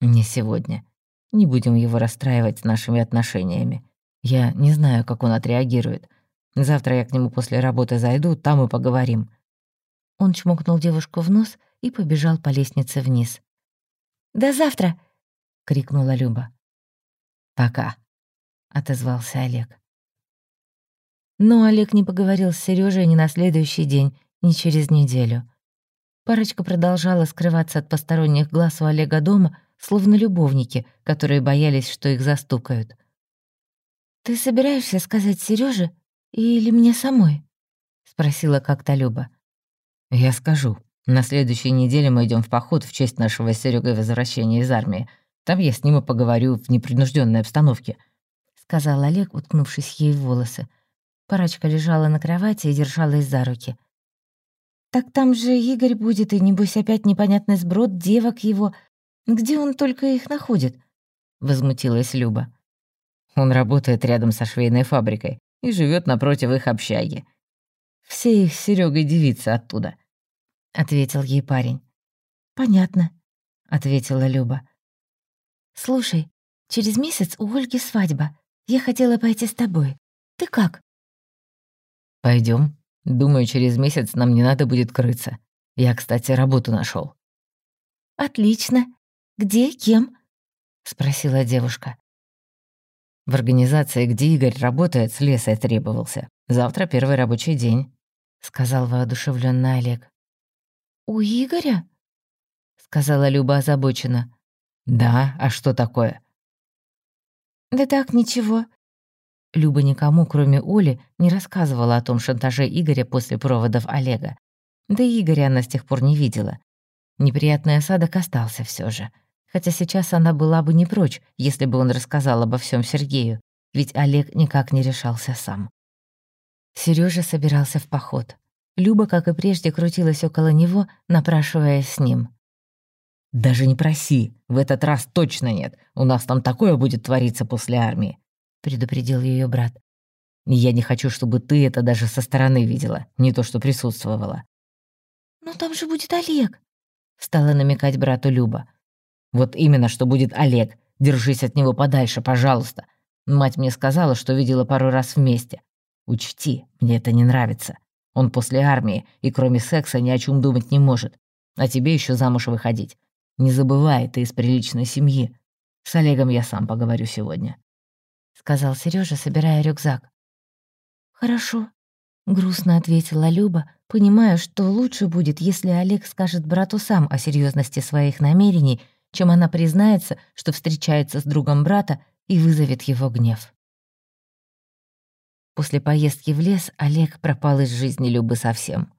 B: «Не сегодня. Не будем его расстраивать нашими отношениями. Я не знаю, как он отреагирует. Завтра я к нему после работы зайду, там и поговорим».
A: Он чмокнул девушку в нос и побежал по лестнице вниз. «До завтра!» — крикнула Люба.
B: «Пока», —
A: отозвался Олег. Но Олег не поговорил с Сережей ни на следующий день, ни через неделю. Парочка продолжала скрываться от посторонних глаз у Олега дома, словно любовники, которые боялись, что их застукают. «Ты собираешься сказать Сереже, или мне самой?» — спросила как-то Люба.
B: «Я скажу. На следующей неделе мы идем в поход в честь нашего с Серёгой возвращения из армии. Там я с ним и поговорю в непринужденной обстановке», —
A: сказал Олег, уткнувшись ей в волосы. Парочка лежала на кровати и держалась за руки. «Так там же Игорь будет, и, небось, опять непонятный сброд девок его. Где он только их находит?» — возмутилась Люба.
B: «Он работает рядом со швейной фабрикой и живет напротив их общаги. Все их с Серёгой девицы оттуда.
A: — ответил ей парень. «Понятно», — ответила Люба. «Слушай, через месяц у Ольги свадьба. Я хотела пойти с тобой. Ты как?»
B: Пойдем. Думаю, через месяц нам не надо будет крыться. Я, кстати, работу нашел.
A: «Отлично. Где, кем?» — спросила девушка.
B: В организации, где Игорь работает, с леса требовался. Завтра первый рабочий день», — сказал воодушевленно Олег.
A: «У Игоря?» — сказала Люба озабоченно.
B: «Да, а что такое?»
A: «Да так, ничего». Люба никому, кроме Оли, не рассказывала о том шантаже Игоря после проводов Олега. Да и Игоря она с тех пор не видела. Неприятный осадок остался все же. Хотя сейчас она была бы не прочь, если бы он рассказал обо всем Сергею, ведь Олег никак не решался сам. Сережа собирался в поход. Люба, как и прежде, крутилась около него, напрашиваясь с ним.
B: «Даже не проси, в этот раз точно нет. У нас там такое будет твориться после армии», — предупредил ее брат. «Я не хочу, чтобы ты это даже со стороны видела, не то что присутствовала».
A: «Но там же будет Олег», — стала намекать брату Люба.
B: Вот именно, что будет Олег. Держись от него подальше, пожалуйста. Мать мне сказала, что видела пару раз вместе. Учти, мне это не нравится. Он после армии и кроме секса ни о чем думать не может. А тебе еще замуж выходить. Не забывай, ты из приличной семьи. С Олегом я сам поговорю сегодня», — сказал Сережа, собирая рюкзак.
A: «Хорошо», — грустно ответила Люба, понимая, что лучше будет, если Олег скажет брату сам о серьезности своих намерений чем она признается, что встречается с другом брата и вызовет его гнев. После поездки в лес Олег пропал из жизни Любы совсем.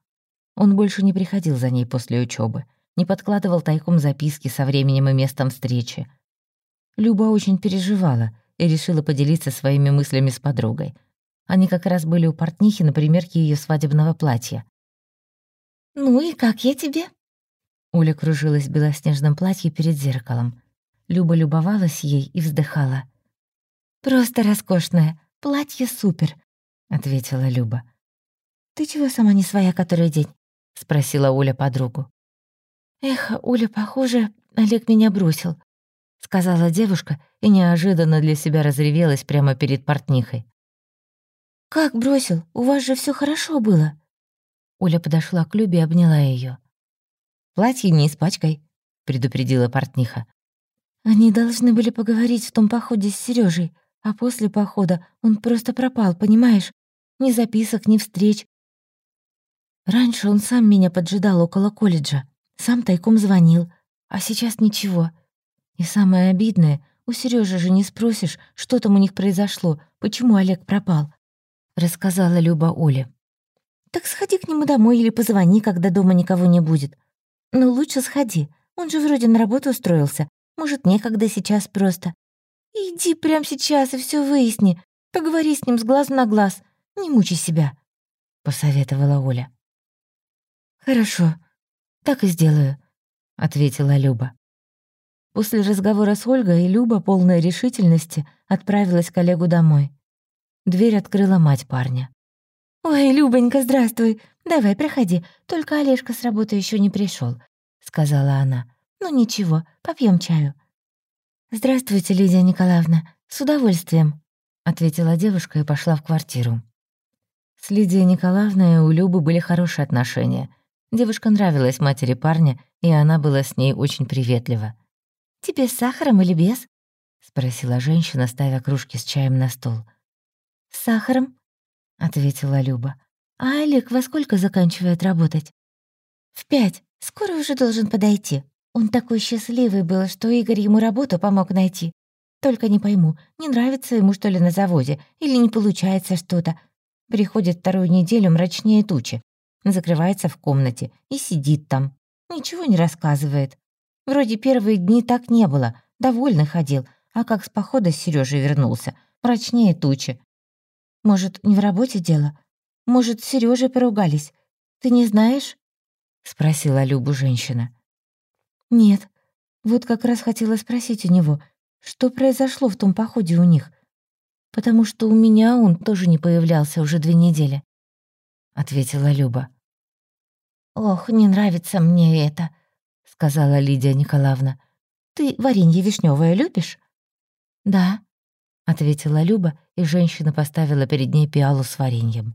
A: Он больше не приходил за ней после учебы, не подкладывал тайком записки со временем и местом встречи. Люба очень переживала и решила поделиться своими мыслями с подругой. Они как раз были у портнихи на примерке ее свадебного платья. «Ну и как я тебе?» Оля кружилась в белоснежном платье перед зеркалом. Люба любовалась ей и вздыхала. «Просто роскошное. Платье супер», — ответила Люба. «Ты чего сама не своя который день?» — спросила Оля подругу. «Эх, Оля, похоже, Олег меня бросил», — сказала девушка и неожиданно для себя разревелась прямо перед портнихой. «Как бросил? У вас же все хорошо было». Оля подошла к Любе и обняла ее. Платье не испачкай», — предупредила портниха. «Они должны были поговорить в том походе с Сережей, а после похода он просто пропал, понимаешь? Ни записок, ни встреч. Раньше он сам меня поджидал около колледжа, сам тайком звонил, а сейчас ничего. И самое обидное, у Сережи же не спросишь, что там у них произошло, почему Олег пропал», — рассказала Люба Оле. «Так сходи к нему домой или позвони, когда дома никого не будет. «Ну лучше сходи, он же вроде на работу устроился. Может, некогда сейчас просто. Иди прямо сейчас и все выясни. Поговори с ним с глазу на глаз. Не мучай себя», — посоветовала Оля. «Хорошо, так и сделаю», — ответила Люба. После разговора с Ольгой Люба, полная решительности, отправилась к Олегу домой. Дверь открыла мать парня. «Ой, Любонька, здравствуй. Давай, проходи. Только Олежка с работы еще не пришел, сказала она. «Ну ничего, попьем чаю». «Здравствуйте, Лидия Николаевна. С удовольствием», — ответила девушка и пошла в квартиру. С Лидией Николаевной у Любы были хорошие отношения. Девушка нравилась матери парня, и она была с ней очень приветлива. «Тебе с сахаром или без?» — спросила женщина, ставя кружки с чаем на стол. «С сахаром», ответила Люба. «А Олег во сколько заканчивает работать?» «В пять. Скоро уже должен подойти. Он такой счастливый был, что Игорь ему работу помог найти. Только не пойму, не нравится ему что ли на заводе или не получается что-то. Приходит вторую неделю мрачнее тучи, закрывается в комнате и сидит там. Ничего не рассказывает. Вроде первые дни так не было, довольно ходил, а как с похода с Серёжей вернулся, мрачнее тучи. Может, не в работе дело? Может, с Серёжей поругались? Ты не знаешь?» — спросила Любу женщина. «Нет. Вот как раз хотела спросить у него, что произошло в том походе у них. Потому что у меня он тоже не появлялся уже две недели», — ответила Люба. «Ох, не нравится мне это», — сказала Лидия Николаевна. «Ты варенье вишневое любишь?» «Да», — ответила Люба, и женщина поставила перед ней пиалу с вареньем.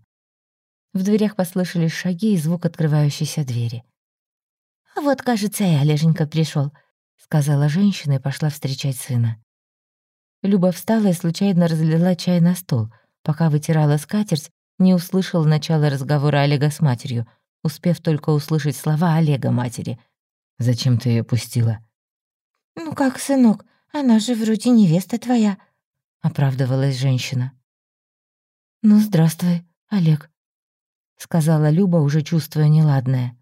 A: В дверях послышались шаги и звук открывающейся двери. «А вот, кажется, и Олеженька пришел, сказала женщина и пошла встречать сына. Люба встала и случайно разлила чай на стол. Пока вытирала скатерть, не услышала начала разговора Олега с матерью, успев только услышать слова Олега матери.
B: «Зачем ты ее пустила?»
A: «Ну как, сынок, она же вроде невеста твоя», — оправдывалась женщина. «Ну, здравствуй, Олег», — сказала Люба, уже чувствуя неладное.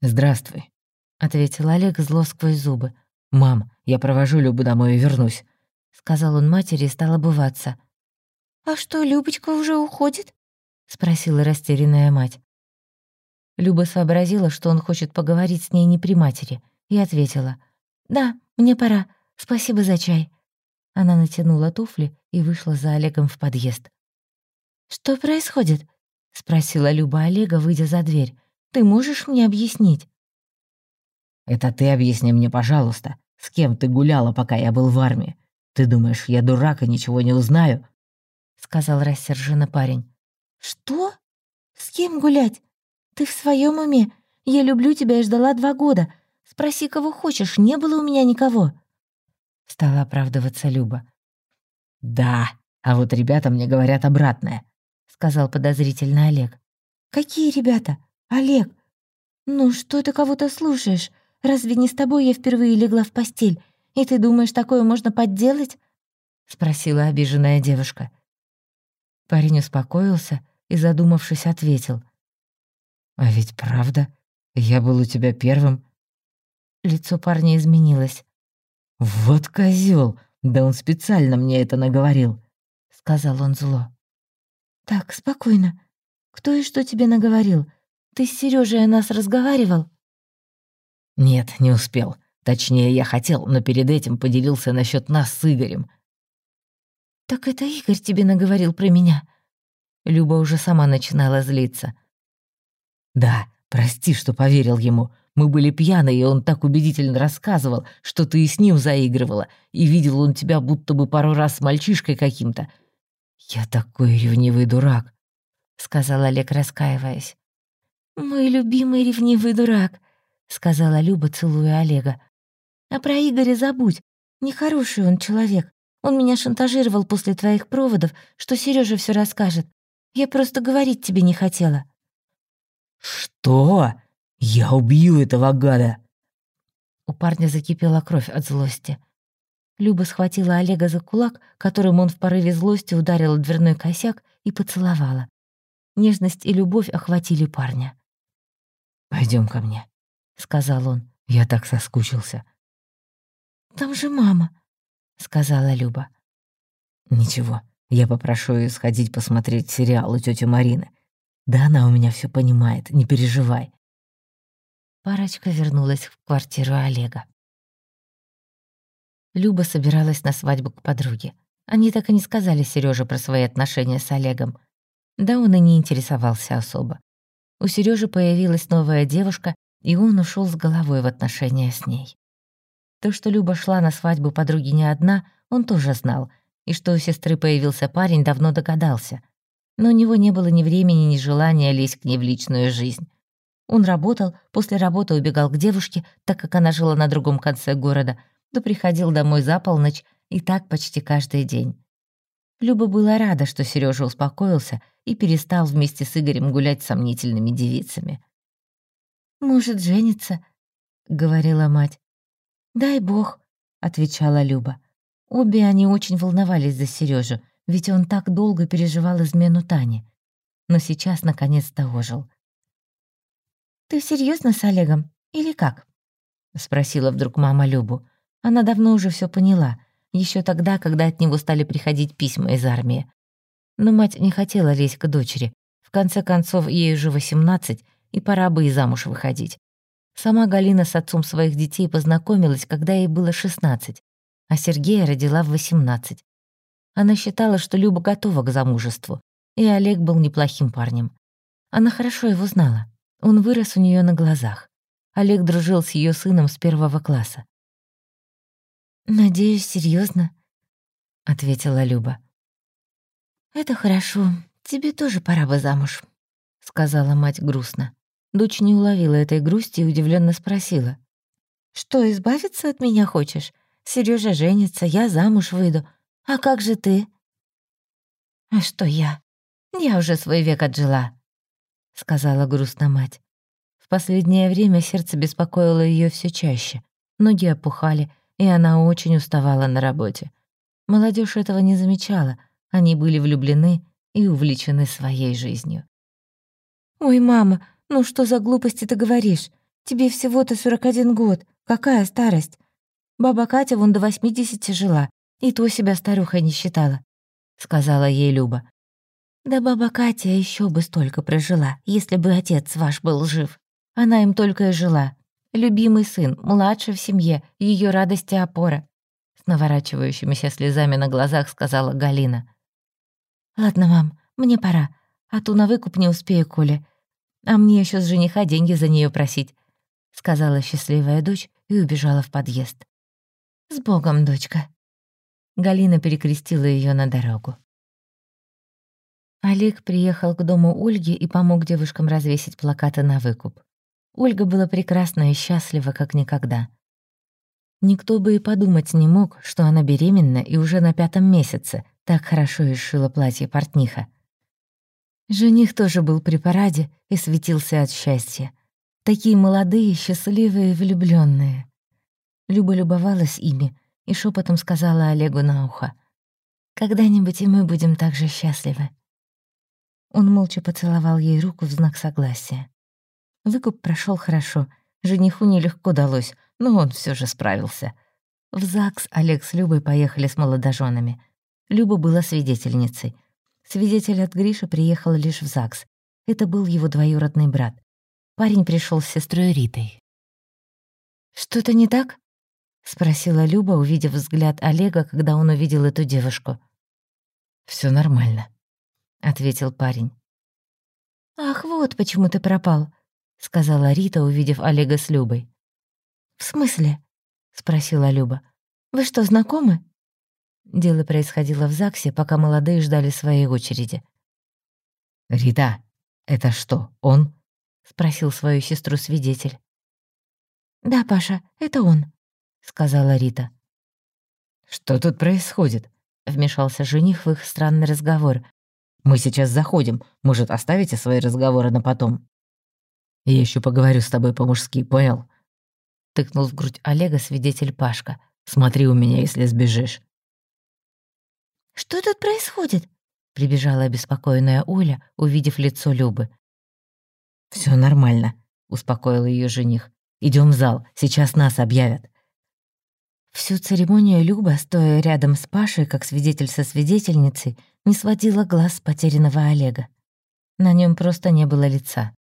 B: «Здравствуй», —
A: ответил Олег зло сквозь зубы.
B: «Мам, я провожу Любу домой и вернусь», —
A: сказал он матери и стал обуваться. «А что, Любочка уже уходит?» — спросила растерянная мать. Люба сообразила, что он хочет поговорить с ней не при матери, и ответила. «Да, мне пора. Спасибо за чай». Она натянула туфли и вышла за Олегом в подъезд. «Что происходит?» — спросила Люба Олега, выйдя за дверь. «Ты можешь мне объяснить?»
B: «Это ты объясни мне, пожалуйста, с кем ты гуляла, пока я был в армии? Ты думаешь, я дурак и ничего не узнаю?»
A: сказал рассерженно парень. «Что? С кем гулять? Ты в своем уме? Я люблю тебя и ждала два года. Спроси, кого хочешь, не было у меня никого». Стала оправдываться Люба.
B: «Да, а вот ребята мне говорят обратное», — сказал подозрительно Олег.
A: «Какие ребята? Олег? Ну что ты кого-то слушаешь? Разве не с тобой я впервые легла в постель? И ты думаешь, такое можно подделать?» — спросила обиженная девушка. Парень успокоился и, задумавшись, ответил.
B: «А ведь правда, я был у тебя первым».
A: Лицо парня изменилось.
B: «Вот козел, Да он специально мне это наговорил», — сказал он зло.
A: «Так, спокойно. Кто и что тебе наговорил? Ты с Сережей о нас разговаривал?»
B: «Нет, не успел. Точнее, я хотел, но перед этим поделился насчет нас с Игорем.
A: «Так это Игорь тебе наговорил про меня?» Люба уже сама начинала злиться.
B: «Да, прости, что поверил ему. Мы были пьяны, и он так убедительно рассказывал, что ты и с ним заигрывала, и видел он тебя будто бы пару раз с мальчишкой каким-то. Я такой ревнивый дурак», — сказал Олег, раскаиваясь.
A: «Мой любимый ревнивый дурак», — сказала Люба, целуя Олега. «А про Игоря забудь. Нехороший он человек. Он меня шантажировал после твоих проводов, что Сережа все расскажет. Я просто говорить тебе не хотела».
B: «Что? Я убью этого гада!»
A: У парня закипела кровь от злости. Люба схватила Олега за кулак, которым он в порыве злости ударил дверной косяк и поцеловала. Нежность и любовь охватили парня.
B: Пойдем ко мне», — сказал он. «Я так соскучился».
A: «Там же мама», — сказала Люба.
B: «Ничего, я попрошу ее сходить посмотреть сериал у тети Марины. Да она у меня все понимает, не переживай».
A: Парочка вернулась в квартиру Олега. Люба собиралась на свадьбу к подруге. Они так и не сказали Сереже про свои отношения с Олегом. Да он и не интересовался особо. У Сережи появилась новая девушка, и он ушел с головой в отношения с ней. То, что Люба шла на свадьбу подруги не одна, он тоже знал, и что у сестры появился парень, давно догадался. Но у него не было ни времени, ни желания лезть к ней в личную жизнь. Он работал, после работы убегал к девушке, так как она жила на другом конце города, то приходил домой за полночь, и так почти каждый день. Люба была рада, что Сережа успокоился и перестал вместе с Игорем гулять с сомнительными девицами. «Может, женится?» — говорила мать. «Дай бог», — отвечала Люба. Обе они очень волновались за Сережу, ведь он так долго переживал измену Тани. Но сейчас наконец-то ожил. «Ты серьезно с Олегом? Или как?» — спросила вдруг мама Любу. Она давно уже все поняла, еще тогда, когда от него стали приходить письма из армии. Но мать не хотела лезть к дочери. В конце концов, ей уже восемнадцать, и пора бы и замуж выходить. Сама Галина с отцом своих детей познакомилась, когда ей было 16, а Сергея родила в 18. Она считала, что Люба готова к замужеству, и Олег был неплохим парнем. Она хорошо его знала. Он вырос у нее на глазах. Олег дружил с ее сыном с первого класса. «Надеюсь, серьезно, ответила Люба. «Это хорошо. Тебе тоже пора бы замуж», — сказала мать грустно. Дочь не уловила этой грусти и удивленно спросила. «Что, избавиться от меня хочешь? Сережа женится, я замуж выйду. А как же ты?» «А что я? Я уже свой век отжила», — сказала грустно мать. В последнее время сердце беспокоило ее все чаще. Ноги опухали, и она очень уставала на работе. Молодежь этого не замечала, они были влюблены и увлечены своей жизнью. «Ой, мама, ну что за глупости ты говоришь? Тебе всего-то 41 год. Какая старость? Баба Катя вон до 80 жила, и то себя старухой не считала», — сказала ей Люба. «Да баба Катя еще бы столько прожила, если бы отец ваш был жив. Она им только и жила. Любимый сын, младший в семье, ее радость и опора», — с наворачивающимися слезами на глазах сказала Галина. «Ладно, мам, мне пора, а то на выкуп не успею, Коля. А мне еще с жениха деньги за нее просить», — сказала счастливая дочь и убежала в подъезд. «С Богом, дочка!» Галина перекрестила ее на дорогу. Олег приехал к дому Ольги и помог девушкам развесить плакаты на выкуп. Ольга была прекрасна и счастлива, как никогда. Никто бы и подумать не мог, что она беременна и уже на пятом месяце, так хорошо изшила платье портниха. Жених тоже был при параде и светился от счастья. Такие молодые, счастливые, влюбленные. Люба любовалась ими и шепотом сказала Олегу на ухо. «Когда-нибудь и мы будем так же счастливы». Он молча поцеловал ей руку в знак согласия. Выкуп прошел хорошо, жениху нелегко далось, но он все же справился. В ЗАГС Олег с Любой поехали с молодоженами. Люба была свидетельницей. Свидетель от Гриши приехал лишь в ЗАГС. Это был его двоюродный брат. Парень пришел с сестрой Ритой. «Что-то не так?» — спросила Люба, увидев взгляд Олега, когда он увидел эту девушку. Все нормально», ответил парень. «Ах, вот почему ты пропал», — сказала Рита, увидев Олега с Любой. «В смысле?» — спросила Люба. «Вы что, знакомы?» Дело происходило в ЗАГСе, пока молодые ждали своей очереди.
B: «Рита, это что, он?»
A: — спросил свою сестру свидетель. «Да, Паша, это он», — сказала Рита.
B: «Что тут происходит?»
A: — вмешался жених в их странный разговор,
B: мы сейчас заходим. Может, оставите свои разговоры на потом? Я еще поговорю с тобой по-мужски, понял?»
A: Тыкнул в грудь Олега свидетель Пашка.
B: «Смотри у меня, если сбежишь».
A: «Что тут происходит?» Прибежала обеспокоенная Оля, увидев лицо Любы.
B: Все нормально», — успокоил ее жених. Идем в зал, сейчас нас объявят».
A: Всю церемонию Люба, стоя рядом с Пашей, как свидетель со свидетельницей, не сводила глаз с потерянного Олега. На нем просто не было лица.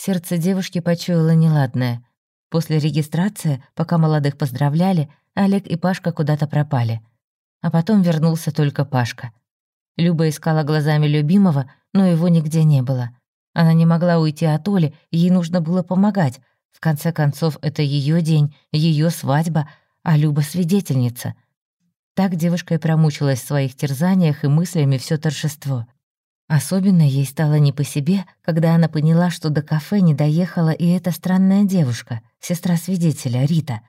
A: Сердце девушки почуяло неладное. После регистрации, пока молодых поздравляли, Олег и Пашка куда-то пропали. А потом вернулся только Пашка. Люба искала глазами любимого, но его нигде не было. Она не могла уйти от Оли, ей нужно было помогать. В конце концов, это ее день, ее свадьба — а Люба свидетельница. Так девушка и промучилась в своих терзаниях и мыслями все торжество. Особенно ей стало не по себе, когда она поняла, что до кафе не доехала и эта странная девушка, сестра свидетеля, Рита.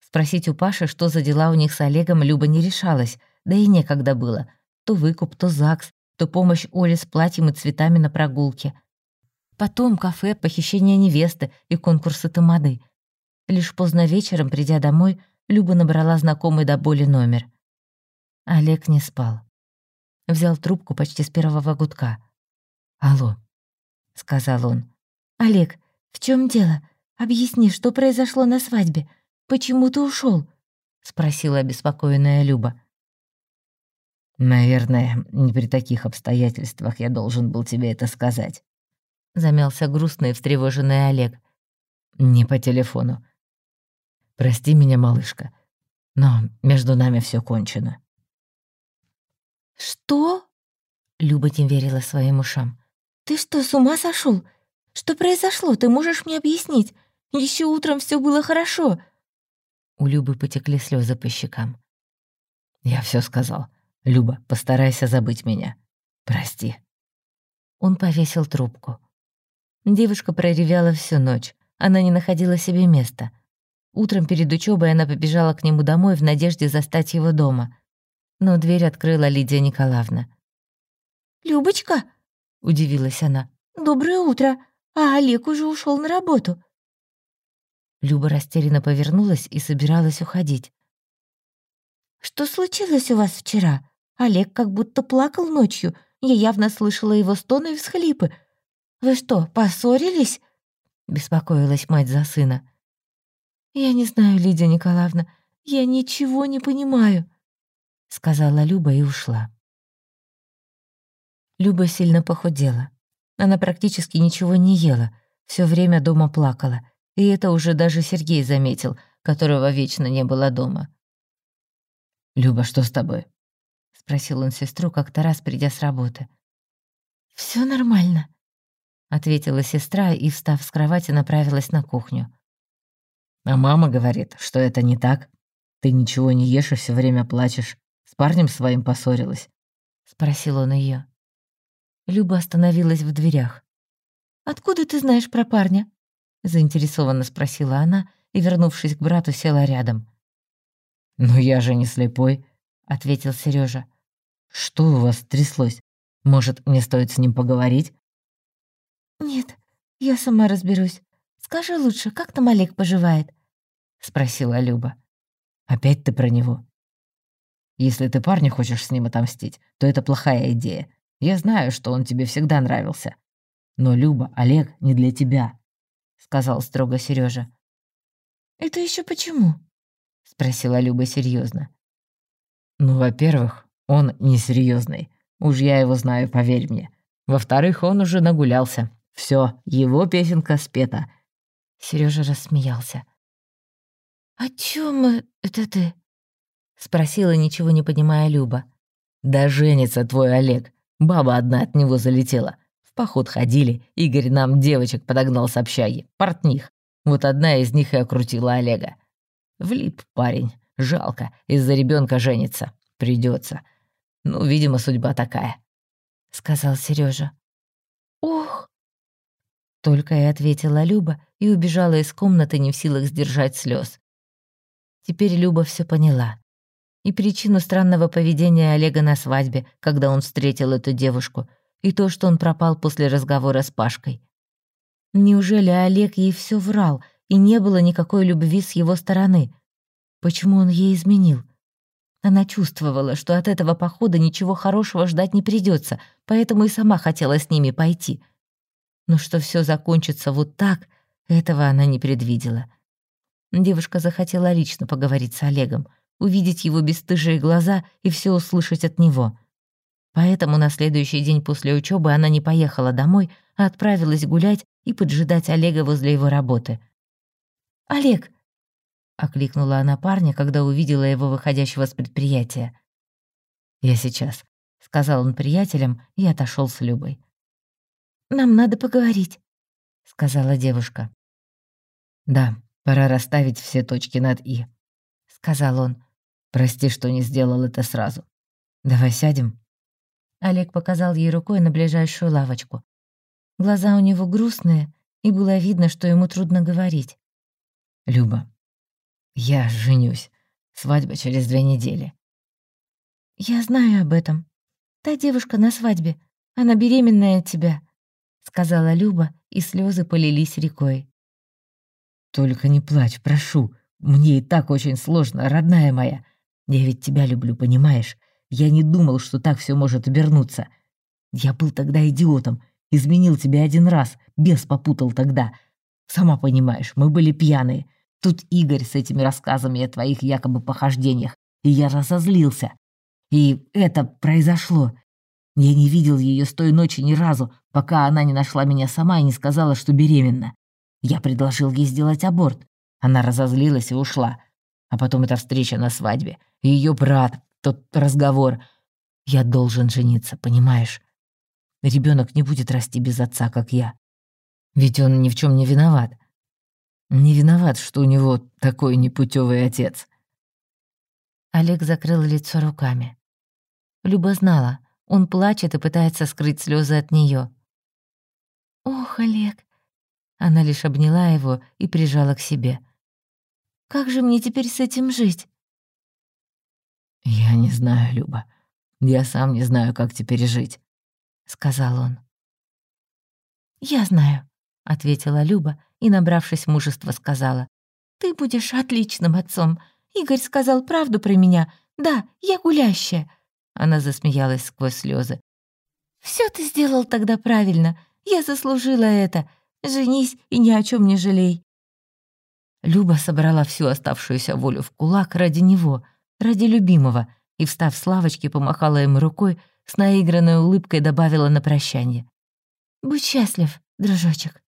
A: Спросить у Паши, что за дела у них с Олегом, Люба не решалась, да и некогда было. То выкуп, то ЗАГС, то помощь Оле с платьем и цветами на прогулке. Потом кафе, похищение невесты и конкурсы тамады. Лишь поздно вечером, придя домой, Люба набрала знакомый до боли номер. Олег не спал. Взял трубку почти с первого гудка. «Алло», — сказал он. «Олег, в чем дело? Объясни, что произошло на свадьбе? Почему ты ушел? спросила обеспокоенная Люба.
B: «Наверное, не при таких обстоятельствах я должен был тебе это сказать», — замялся грустный и встревоженный Олег. «Не по телефону. Прости меня, малышка, но между нами все кончено».
A: «Что?» — Люба не верила своим ушам. «Ты что, с ума сошел?
C: Что произошло? Ты можешь мне объяснить? Еще утром все было хорошо».
A: У Любы потекли слезы по щекам. «Я все сказал. Люба, постарайся забыть меня. Прости». Он повесил трубку. Девушка проревела всю ночь. Она не находила себе места. Утром перед учебой она побежала к нему домой в надежде застать его дома. Но дверь открыла Лидия Николаевна.
C: «Любочка?» — удивилась она. «Доброе утро. А Олег уже ушел на работу».
A: Люба растерянно повернулась и собиралась уходить.
C: «Что случилось у вас вчера? Олег как будто плакал ночью. Я явно слышала его стоны и всхлипы. Вы что, поссорились?» — беспокоилась мать за сына. «Я не знаю, Лидия Николаевна, я ничего не понимаю», — сказала Люба и ушла. Люба сильно похудела. Она практически ничего не ела, все время дома плакала, и это уже даже Сергей заметил, которого вечно не было дома.
B: «Люба, что с тобой?»
A: — спросил он сестру как-то раз, придя с работы.
C: Все нормально», — ответила сестра и, встав с кровати, направилась на кухню.
B: «А мама говорит, что это не так. Ты ничего не ешь и все время плачешь. С парнем своим поссорилась?»
A: — спросил он ее. Люба остановилась в дверях.
C: «Откуда ты знаешь про парня?» — заинтересованно спросила она и, вернувшись к брату, села рядом.
B: «Ну я же не слепой», — ответил Сережа. «Что у вас тряслось? Может, мне стоит с ним поговорить?»
C: «Нет, я сама разберусь. Скажи лучше, как там Олег поживает?» — спросила Люба.
B: «Опять ты про него?» «Если ты парня хочешь с ним отомстить, то это плохая идея. Я знаю, что он тебе всегда нравился. Но, Люба, Олег не для тебя», — сказал строго Сережа.
C: «Это еще почему?»
B: — спросила Люба серьезно. «Ну, во-первых, он несерьезный. Уж я его знаю, поверь мне. Во-вторых, он уже нагулялся. Все, его песенка спета».
A: Сережа рассмеялся.
C: «О чем это ты?»
A: — спросила, ничего не понимая Люба.
B: «Да женится твой Олег. Баба одна от него залетела. В поход ходили, Игорь нам девочек подогнал с общаги, портних. Вот одна из них и окрутила Олега. Влип парень, жалко, из-за ребенка женится. Придется. Ну, видимо, судьба такая», — сказал Сережа.
C: «Ох!»
A: Только и ответила Люба и убежала из комнаты, не в силах сдержать слез. Теперь Люба все поняла и причину странного поведения Олега на свадьбе, когда он встретил эту девушку, и то, что он пропал после разговора с Пашкой. Неужели Олег ей все врал, и не было никакой любви с его стороны? Почему он ей изменил? Она чувствовала, что от этого похода ничего хорошего ждать не придется, поэтому и сама хотела с ними пойти. Но что все закончится вот так, этого она не предвидела. Девушка захотела лично поговорить с Олегом — увидеть его бесстыжие глаза и все услышать от него. Поэтому на следующий день после учебы она не поехала домой, а отправилась гулять и поджидать Олега возле его работы.
C: «Олег!»
A: — окликнула она парня, когда увидела его выходящего с предприятия.
B: «Я сейчас», — сказал он приятелям и отошел с Любой.
C: «Нам надо поговорить», —
A: сказала девушка.
B: «Да, пора расставить все точки над «и», — сказал он. Прости, что не сделал это сразу. Давай сядем».
A: Олег показал ей рукой на ближайшую лавочку. Глаза у него грустные, и было видно, что ему трудно говорить.
B: «Люба, я женюсь. Свадьба через две недели».
C: «Я знаю об этом. Та девушка на свадьбе, она беременная от тебя», — сказала Люба, и слезы полились рекой.
B: «Только не плачь, прошу. Мне и так очень сложно, родная моя. Я ведь тебя люблю, понимаешь? Я не думал, что так все может обернуться. Я был тогда идиотом, изменил тебя один раз, бес попутал тогда. Сама понимаешь, мы были пьяные. Тут Игорь с этими рассказами о твоих якобы похождениях, и я разозлился. И это произошло. Я не видел ее с той ночи ни разу, пока она не нашла меня сама и не сказала, что беременна. Я предложил ей сделать аборт. Она разозлилась и ушла. А потом эта встреча на свадьбе. Ее брат, тот разговор. Я должен жениться, понимаешь? Ребенок не будет расти без отца, как я. Ведь он ни в чем не виноват. Не виноват, что у него такой непутевый отец.
C: Олег закрыл лицо руками. Люба знала, он плачет и пытается скрыть слезы от нее. «Ох, Олег!» Она лишь обняла его и прижала к себе. «Как же мне теперь с этим жить?»
B: «Я не знаю, Люба. Я сам не знаю, как теперь жить», — сказал он.
C: «Я знаю», — ответила Люба и, набравшись мужества, сказала. «Ты будешь отличным отцом. Игорь сказал правду про меня. Да, я гулящая». Она засмеялась сквозь слезы. «Всё ты сделал тогда правильно. Я заслужила это. Женись и ни о чем не жалей».
B: Люба собрала всю оставшуюся волю в кулак ради него, ради любимого, и, встав с лавочки, помахала ему рукой, с наигранной улыбкой добавила на прощание.
C: «Будь счастлив, дружочек».